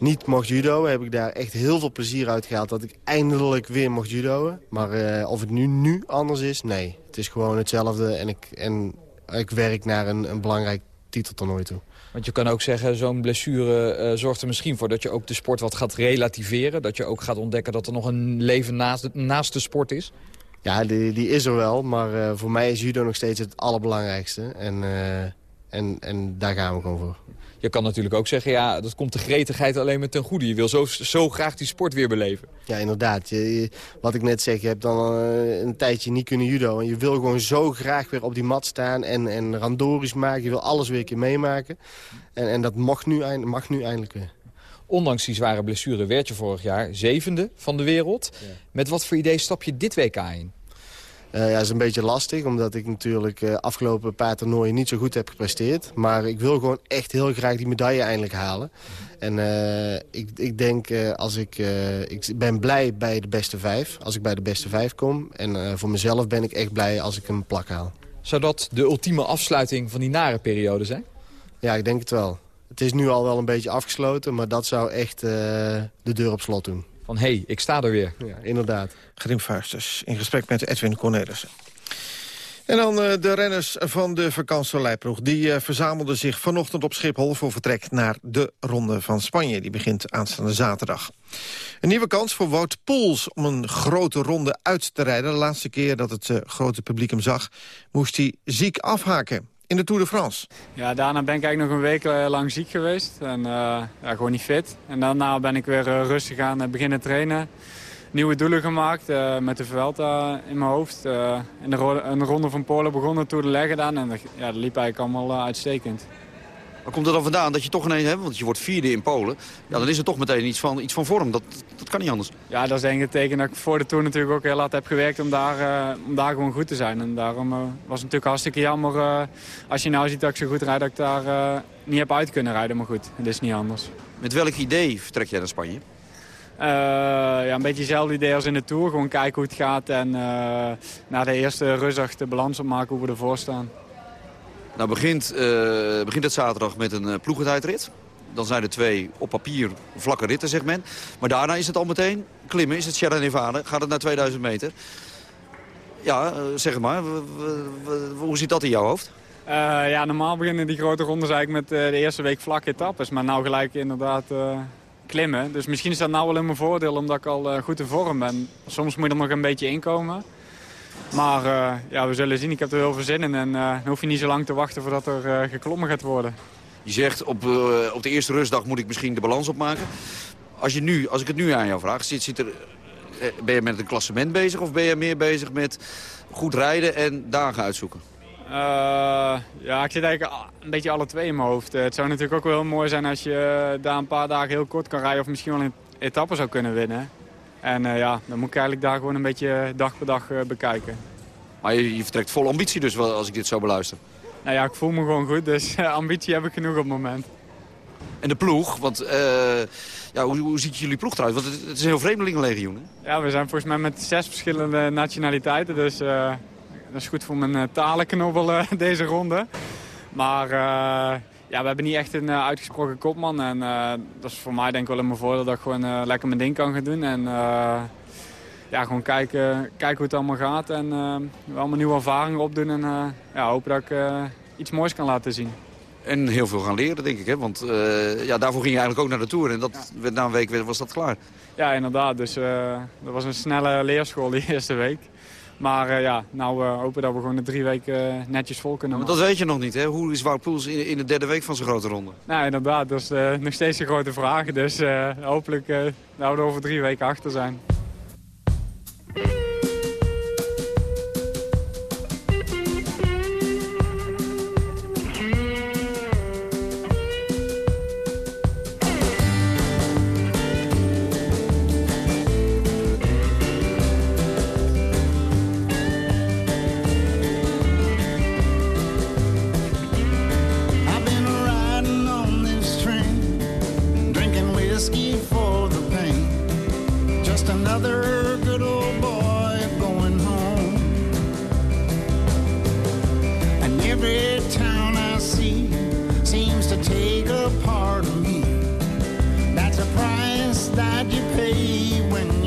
niet mocht judo. Heb ik daar echt heel veel plezier uit gehaald dat ik eindelijk weer mocht judoën. Maar eh, of het nu, nu anders is, nee. Het is gewoon hetzelfde en ik, en ik werk naar een, een belangrijk titeltoernooi toe. Want je kan ook zeggen, zo'n blessure eh, zorgt er misschien voor... dat je ook de sport wat gaat relativeren. Dat je ook gaat ontdekken dat er nog een leven naast de, naast de sport is. Ja, die, die is er wel, maar eh, voor mij is judo nog steeds het allerbelangrijkste. En, en, en daar gaan we gewoon voor. Je kan natuurlijk ook zeggen, ja, dat komt de gretigheid alleen maar ten goede. Je wil zo, zo graag die sport weer beleven. Ja, inderdaad. Je, je- wat ik net zeg, je hebt dan eh, een tijdje niet kunnen judo. En je wil gewoon zo graag weer op die mat staan en, en maken. Je wil alles weer een keer meemaken. En, en dat mag nu, eind- mag nu eindelijk weer. Ondanks die zware blessure werd je vorig jaar zevende van de wereld. Met wat voor idee stap je dit WK in? Eh, ja, is een beetje lastig, omdat ik natuurlijk eh afgelopen paar toernooien niet zo goed heb gepresteerd. Maar ik wil gewoon echt heel graag die medaille eindelijk halen. En eh, ik, ik denk, als ik, ik ben blij bij de beste vijf, als ik bij de beste vijf kom. En voor mezelf ben ik echt blij als ik een plak haal. Zou dat de ultieme afsluiting van die nare periode zijn? Ja, ik denk het wel. Het is nu al wel een beetje afgesloten, maar dat zou echt de deur op slot doen. Van hé, hey, ik sta er weer. Ja, inderdaad. Grim Vuisters in gesprek met Edwin Cornelissen. En dan eh, de renners van de vakantieleiploeg. Die eh, verzamelden zich vanochtend op Schiphol voor vertrek naar de Ronde van Spanje. Die begint aanstaande zaterdag. Een nieuwe kans voor Wout Poels om een grote ronde uit te rijden. De laatste keer dat het eh, grote publiek hem zag, moest hij ziek afhaken in de Tour de France. Ja, daarna ben ik eigenlijk nog een week eh, lang ziek geweest. En eh, ja, gewoon niet fit. En daarna ben ik weer eh, rustig aan beginnen trainen. Nieuwe doelen gemaakt met de Vuelta in mijn hoofd. Eh, in de een ronde van Polen begonnen, Tour de Leg gedaan. En dat, ja, liep eigenlijk allemaal uitstekend. Waar komt het dan vandaan dat je toch ineens, hè, want je wordt vierde in Polen... Ja, dan is het toch meteen iets van, iets van vorm. Dat, dat kan niet anders. Ja, dat is denk ik het teken dat ik voor de Tour natuurlijk ook heel hard heb gewerkt om daar, eh, om daar gewoon goed te zijn. En daarom eh, was het natuurlijk hartstikke jammer eh, als je nou ziet dat ik zo goed rijd dat ik daar niet heb uit kunnen rijden. Maar goed, het is niet anders. Met welk idee vertrek jij naar Spanje? Ja, een beetje hetzelfde idee als in de Tour. Gewoon kijken hoe het gaat en eh, na de eerste rustdag de balans opmaken hoe we ervoor staan. Nou begint, eh, begint het zaterdag met een uh, ploegentijdrit. Dan zijn er twee op papier vlakke ritten, zegt men. Maar daarna is het al meteen klimmen, is het Sierra Nevada. Gaat het naar 2000 meter. Ja, uh, zeg maar, hoe zit dat in jouw hoofd? Ja, normaal beginnen die grote rondes eigenlijk met de eerste week vlakke etappes. Maar nou gelijk inderdaad klimmen. Dus misschien is dat nou wel in mijn voordeel omdat ik al goed in vorm ben. Soms moet je er nog een beetje inkomen. Maar ja, we zullen zien. Ik heb er heel veel zin in. En dan hoef je niet zo lang te wachten voordat er geklommen gaat worden. Je zegt op, op de eerste rustdag moet ik misschien de balans opmaken. Als, je nu, als ik het nu aan jou vraag, zit, zit er, ben je met een klassement bezig... of ben je meer bezig met goed rijden en dagen uitzoeken? Uh, ja, ik zit eigenlijk een beetje alle twee in mijn hoofd. Uh, het zou natuurlijk ook wel heel mooi zijn als je daar een paar dagen heel kort kan rijden... of misschien wel een etappe zou kunnen winnen. En uh, ja, dan moet ik eigenlijk daar gewoon een beetje dag per dag bekijken. Maar je, je, vertrekt vol ambitie dus, als ik dit zo beluister? Nou ja, ik voel me gewoon goed, dus ambitie heb ik genoeg op het moment. En de ploeg, want ja, hoe, hoe ziet jullie ploeg eruit? Want het, het is een heel vreemdelingenlegioen, hè? Ja, we zijn volgens mij met zes verschillende nationaliteiten, dus... Dat is goed voor mijn talenknobbel deze ronde. Maar ja, we hebben niet echt een uitgesproken kopman. En dat is voor mij denk ik wel in mijn voordeel dat ik gewoon lekker mijn ding kan gaan doen. En ja, gewoon kijken, kijken hoe het allemaal gaat. En allemaal nieuwe ervaringen opdoen. En ja, hopen dat ik iets moois kan laten zien. En heel veel gaan leren, denk ik. Hè? Want ja, daarvoor ging je eigenlijk ook naar de Tour. En dat, ja. na een week was dat klaar. Ja, inderdaad. Dus dat was een snelle leerschool die eerste week. Maar uh, ja, nou uh, hopen dat we gewoon de drie weken uh, netjes vol kunnen maken. Maar dat weet je nog niet, hè? Hoe is Wout Poels in, in, de derde week van zijn grote ronde? Nou, inderdaad. Dat is nog steeds een grote vraag. Dus hopelijk dat we er over drie weken achter zijn. every town I see seems to take a part of me. That's a price that you pay when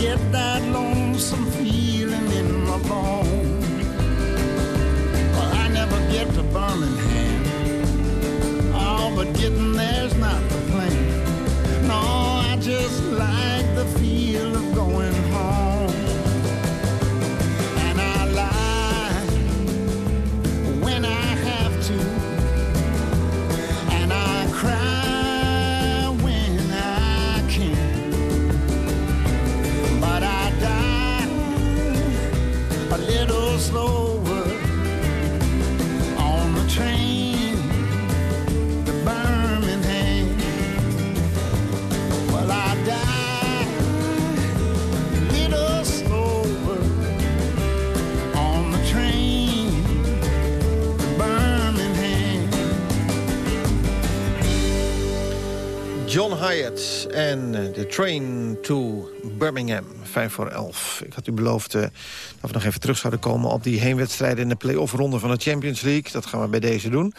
get that lonesome feeling in my bones. Well, I never get to Birmingham. Oh, but getting there's not the plan. No, I just like the feel of going Hyatt en eh, The Train to Birmingham. Vijf voor elf. Ik had u beloofd eh, dat we nog even terug zouden komen... op die heenwedstrijden in de play-off ronde van de Champions League. Dat gaan we bij deze doen.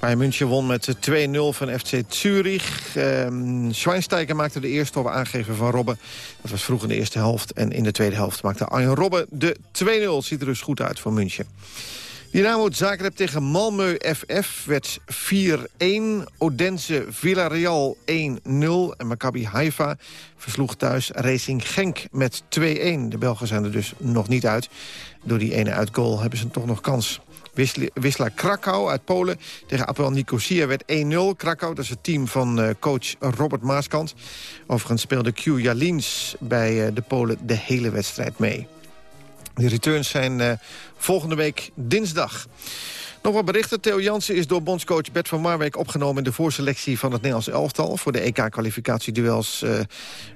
Bayern München won met eh, 2-0 van FC Zurich. Ehm Schweinsteiger maakte de eerste op aangeven van Robben. Dat was vroeg in de eerste helft. En in de tweede helft maakte Arjen Robben de 2-0. Ziet er dus goed uit voor München. Dynamo Zagreb tegen Malmö FF werd 4-1. Odense Villarreal 1-0. En Maccabi Haifa versloeg thuis Racing Genk met 2-1. De Belgen zijn er dus nog niet uit. Door die ene uitgoal hebben ze toch nog kans. Wisla- Krakau uit Polen tegen Apel Nicosia werd 1-0. Krakau, dat is het team van eh, coach Robert Maaskant. Overigens speelde Q Jalins bij eh, de Polen de hele wedstrijd mee. De returns zijn eh, volgende week dinsdag. Nog wat berichten. Theo Jansen is door bondscoach Bert van Marwijk opgenomen... in de voorselectie van het Nederlands elftal... voor de EK-kwalificatieduels eh,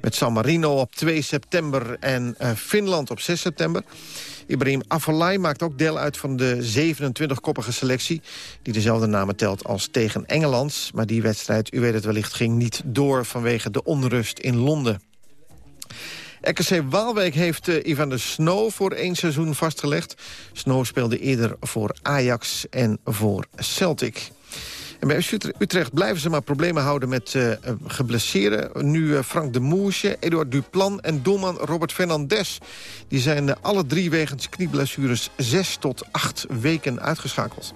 met San Marino op 2 september... en eh, Finland op 6 september. Ibrahim Afellay maakt ook deel uit van de 27-koppige selectie... die dezelfde namen telt als tegen Engeland. Maar die wedstrijd, u weet het wellicht, ging niet door... vanwege de onrust in Londen. RKC Waalwijk heeft eh, Ivan de Snow voor één seizoen vastgelegd. Snow speelde eerder voor Ajax en voor Celtic. En bij Utrecht blijven ze maar problemen houden met eh geblesseerden. Nu Frank de Moesje, Eduard Duplan en doelman Robert Fernandes. Die zijn alle drie wegens knieblessures zes tot acht weken uitgeschakeld.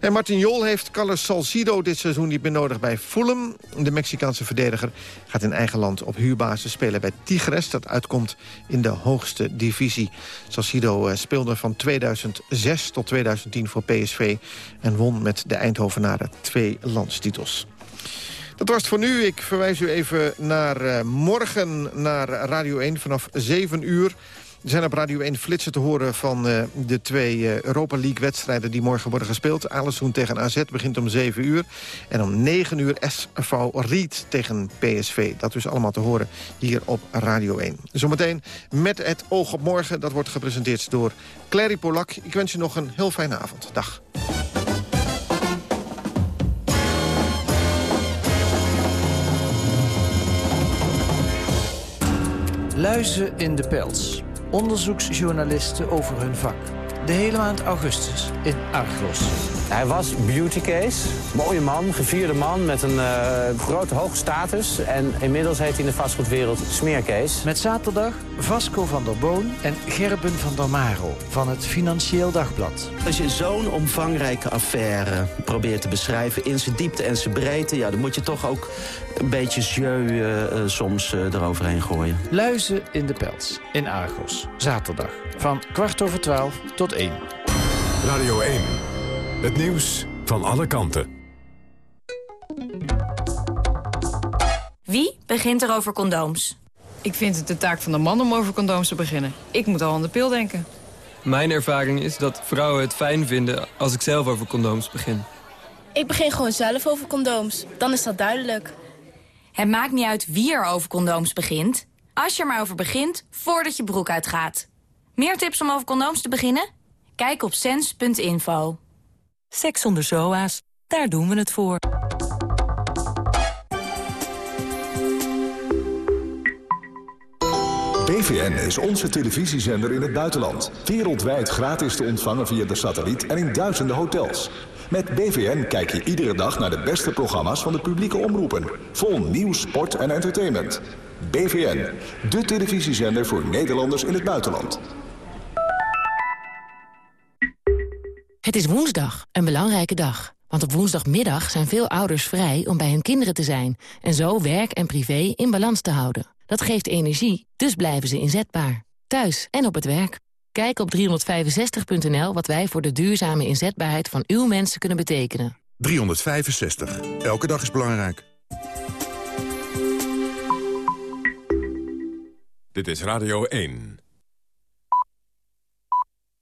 En Martin Jol heeft Carlos Salcido dit seizoen niet meer nodig bij Fulham. De Mexicaanse verdediger gaat in eigen land op huurbasis spelen bij Tigres. Dat uitkomt in de hoogste divisie. Salcido eh, speelde van 2006 tot 2010 voor PSV... en won met de Eindhovenaren twee landstitels. Dat was het voor nu. Ik verwijs u even naar eh, morgen naar Radio 1 vanaf 7 uur. Er zijn op Radio 1 flitsen te horen van eh, de twee eh, Europa League-wedstrijden... die morgen worden gespeeld. Alessoen tegen AZ begint om 7 uur. En om 9 uur SV Ried tegen PSV. Dat is allemaal te horen hier op Radio 1. Zometeen met het oog op morgen. Dat wordt gepresenteerd door Clary Polak. Ik wens u nog een heel fijne avond. Dag. Luizen in de pels. Onderzoeksjournalisten over hun vak. De hele maand augustus in Argos. Hij was beauty case. Mooie man, gevierde man met een eh, grote hoge status. En inmiddels heeft hij in de vastgoedwereld smeercase. Met zaterdag Vasco van der Boon en Gerben van der Maro van het Financieel Dagblad. Als je zo'n omvangrijke affaire probeert te beschrijven... in zijn diepte en zijn breedte... Ja, dan moet je toch ook een beetje jeu eh, eh, soms eh, eroverheen gooien. Luizen in de pels in Argos. Zaterdag van kwart over twaalf tot één. Radio 1. Het nieuws van alle kanten. Wie begint er over condooms? Ik vind het de taak van de man om over condooms te beginnen. Ik moet al aan de pil denken. Mijn ervaring is dat vrouwen het fijn vinden als ik zelf over condooms begin. Ik begin gewoon zelf over condooms. Dan is dat duidelijk. Het maakt niet uit wie er over condooms begint. Als je er maar over begint, voordat je broek uitgaat. Meer tips om over condooms te beginnen? Kijk op sens.info. Seks zonder zoa's, daar doen we het voor. BVN is onze televisiezender in het buitenland. Wereldwijd gratis te ontvangen via de satelliet en in duizenden hotels. Met BVN kijk je iedere dag naar de beste programma's van de publieke omroepen. Vol nieuws, sport en entertainment. BVN, de televisiezender voor Nederlanders in het buitenland. Het is woensdag, een belangrijke dag. Want op woensdagmiddag zijn veel ouders vrij om bij hun kinderen te zijn... en zo werk en privé in balans te houden. Dat geeft energie, dus blijven ze inzetbaar. Thuis en op het werk. Kijk op 365.nl wat wij voor de duurzame inzetbaarheid van uw mensen kunnen betekenen. 365. Elke dag is belangrijk. Dit is Radio 1.